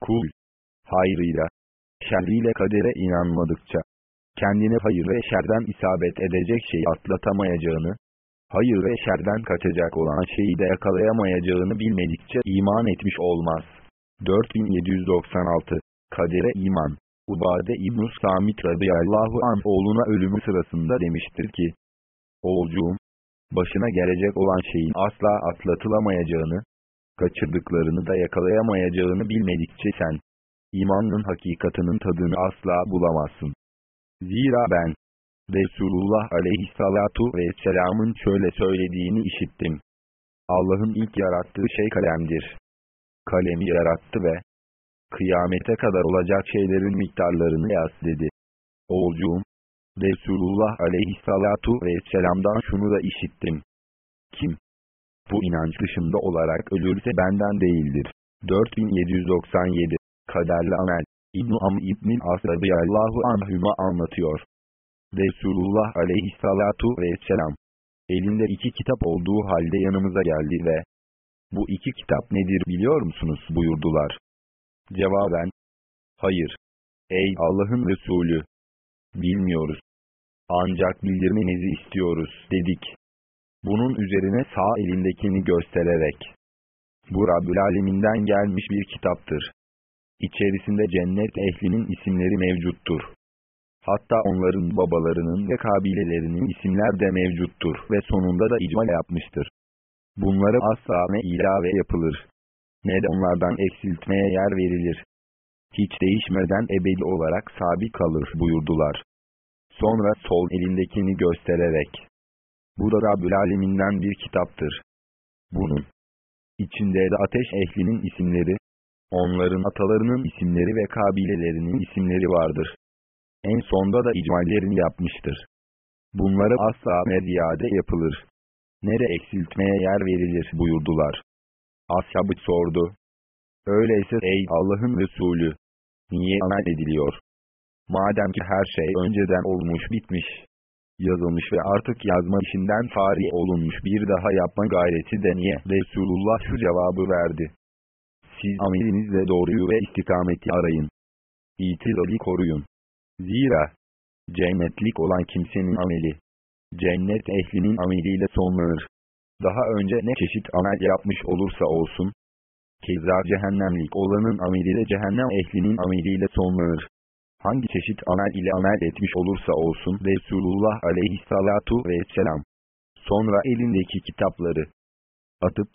Kul, hayrıyla, şerriyle kadere inanmadıkça, kendine hayır ve şerden isabet edecek şeyi atlatamayacağını, hayır ve şerden kaçacak olan şeyi de yakalayamayacağını bilmedikçe iman etmiş olmaz. 4796 Kadere iman Ubade İbn-i Samit radıyallahu anh oğluna ölümü sırasında demiştir ki, Oğulcuğum, başına gelecek olan şeyin asla atlatılamayacağını, kaçırdıklarını da yakalayamayacağını bilmedikçe sen, imanın hakikatının tadını asla bulamazsın. Zira ben, Resulullah aleyhissalatu vesselamın şöyle söylediğini işittim. Allah'ın ilk yarattığı şey kalemdir. Kalemi yarattı ve kıyamete kadar olacak şeylerin miktarlarını yaz dedi. Oğulcuğum, Resulullah aleyhissalatu vesselam'dan şunu da işittim. Kim? Bu inanç dışında olarak ölürse benden değildir. 4797 Kaderli Amel İbn-i Am İbn-i As radıyallahu anhüma anlatıyor. Resulullah aleyhissalatu vesselam elinde iki kitap olduğu halde yanımıza geldi ve bu iki kitap nedir biliyor musunuz buyurdular. Cevaben, hayır, ey Allah'ın Resulü, bilmiyoruz. Ancak bildirmenizi istiyoruz dedik. Bunun üzerine sağ elindekini göstererek, bu Rabbül Aleminden gelmiş bir kitaptır. İçerisinde cennet ehlinin isimleri mevcuttur. Hatta onların babalarının ve kabilelerinin isimler de mevcuttur ve sonunda da icma yapmıştır. Bunları asla ne ilave yapılır, ne de onlardan eksiltmeye yer verilir. Hiç değişmeden ebedi olarak sabit kalır buyurdular. Sonra sol elindekini göstererek, bu da Rabbül Aleminden bir kitaptır. Bunun içinde de ateş ehlinin isimleri, onların atalarının isimleri ve kabilelerinin isimleri vardır. En sonda da icmallerini yapmıştır. Bunları asla ne ziyade yapılır, ne de eksiltmeye yer verilir buyurdular. Ashabı sordu. Öyleyse ey Allah'ın Resulü, niye amel ediliyor? Madem ki her şey önceden olmuş bitmiş, yazılmış ve artık yazma işinden fari olunmuş bir daha yapma gayreti de niye? Resulullah şu cevabı verdi. Siz amelinizle doğruyu ve istikameti arayın. İtidali koruyun. Zira, cennetlik olan kimsenin ameli, cennet ehlinin ameliyle sonlanır. Daha önce ne çeşit amel yapmış olursa olsun, keza cehennemlik olanın ameli de cehennem ehlinin ameliyle sonlanır. Hangi çeşit amel ile amel etmiş olursa olsun Resulullah aleyhissalatu vesselam. Sonra elindeki kitapları atıp,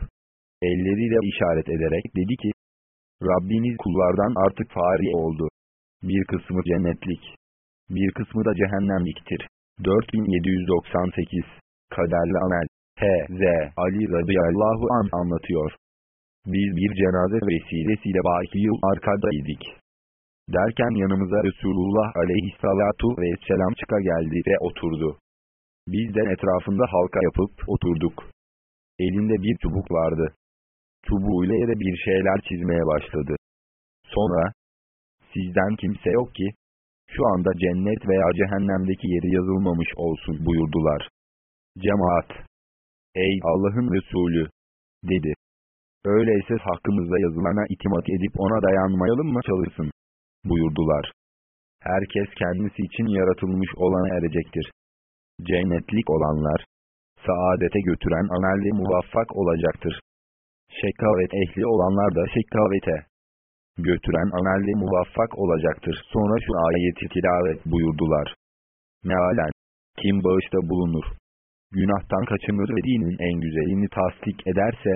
Elleriyle işaret ederek dedi ki, Rabbiniz kullardan artık fari oldu. Bir kısmı cennetlik, bir kısmı da cehennemliktir. 4798 Kaderli Amel H.Z. Ali radıyallahu an anlatıyor. Biz bir cenaze vesilesiyle baki yıl arkadaydık. Derken yanımıza Resulullah aleyhissalatu vesselam çıka geldi ve oturdu. Biz de etrafında halka yapıp oturduk. Elinde bir çubuk vardı. Çubuğuyla yere bir şeyler çizmeye başladı. Sonra, sizden kimse yok ki, şu anda cennet veya cehennemdeki yeri yazılmamış olsun buyurdular. Cemaat, ey Allah'ın Resulü, dedi. Öyleyse hakkımızda yazılana itimat edip ona dayanmayalım mı çalışsın, buyurdular. Herkes kendisi için yaratılmış olana erecektir. Cennetlik olanlar, saadete götüren amelde muvaffak olacaktır. Şekavet ehli olanlar da şekavete götüren amelde muvaffak olacaktır. Sonra şu ayeti tilavet buyurdular. Mealen, kim bağışta bulunur, günahtan kaçınır ve dinin en güzelini tasdik ederse,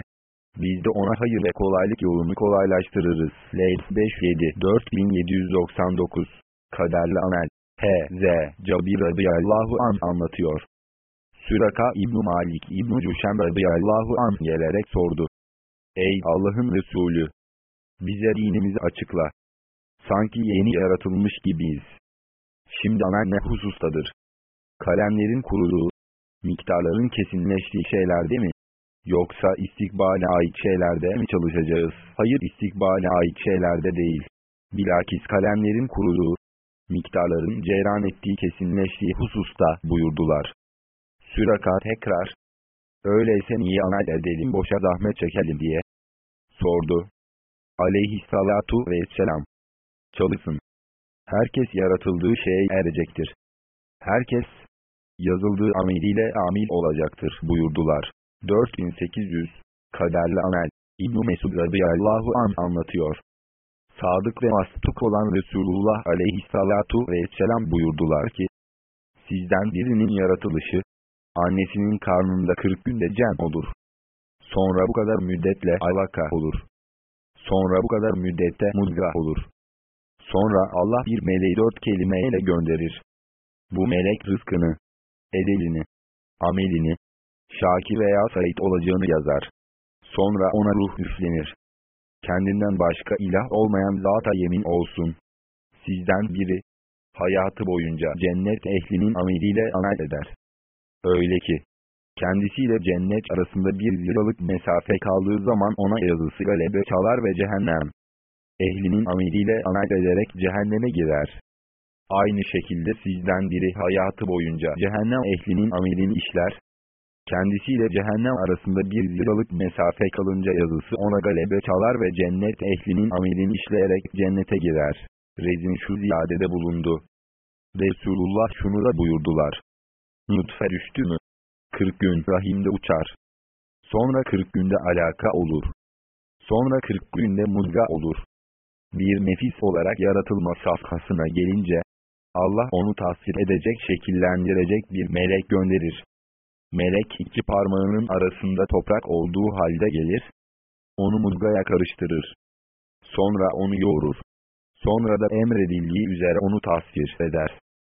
biz de ona hayır ve kolaylık yolunu kolaylaştırırız. Leyl 57 4799 Kaderli Amel H.Z. Cabir radıyallahu an anlatıyor. Süraka İbn Malik İbn Cüşem radıyallahu an gelerek sordu. Ey Allah'ın Resulü! Bize dinimizi açıkla. Sanki yeni yaratılmış gibiyiz. Şimdi amel ne husustadır? Kalemlerin kuruluğu, miktarların kesinleştiği şeylerde mi? Yoksa istikbale ait şeylerde mi çalışacağız? Hayır istikbale ait şeylerde değil. Bilakis kalemlerin kuruluğu, miktarların ceyran ettiği kesinleştiği hususta buyurdular. Süraka tekrar, öyleyse niye amel edelim boşa zahmet çekelim diye sordu. Aleyhissalatu vesselam. Çalışsın. Herkes yaratıldığı şeye erecektir. Herkes, yazıldığı ameliyle amil olacaktır buyurdular. 4800 Kaderli Amel İbn-i Mesud radıyallahu an anlatıyor. Sadık ve mastuk olan Resulullah aleyhissalatu vesselam buyurdular ki, Sizden birinin yaratılışı, annesinin karnında 40 günde cem olur. Sonra bu kadar müddetle alaka olur. Sonra bu kadar müddette mudga olur. Sonra Allah bir meleği dört kelimeyle gönderir. Bu melek rızkını, edelini, amelini, şakir veya sait olacağını yazar. Sonra ona ruh üflenir. Kendinden başka ilah olmayan zata yemin olsun. Sizden biri, hayatı boyunca cennet ehlinin ameliyle amel eder. Öyle ki, kendisiyle cennet arasında bir liralık mesafe kaldığı zaman ona yazısı galebe çalar ve cehennem. Ehlinin ameliyle amel ederek cehenneme girer. Aynı şekilde sizden biri hayatı boyunca cehennem ehlinin amelini işler. Kendisiyle cehennem arasında bir liralık mesafe kalınca yazısı ona galebe çalar ve cennet ehlinin amelini işleyerek cennete girer. Rezin şu ziyadede bulundu. Resulullah şunu da buyurdular. Nutfe düştü mü? 40 gün rahimde uçar. Sonra 40 günde alaka olur. Sonra 40 günde mudga olur. Bir nefis olarak yaratılma safhasına gelince, Allah onu tasvir edecek şekillendirecek bir melek gönderir. Melek iki parmağının arasında toprak olduğu halde gelir. Onu mudgaya karıştırır. Sonra onu yoğurur. Sonra da emredildiği üzere onu tasvir eder.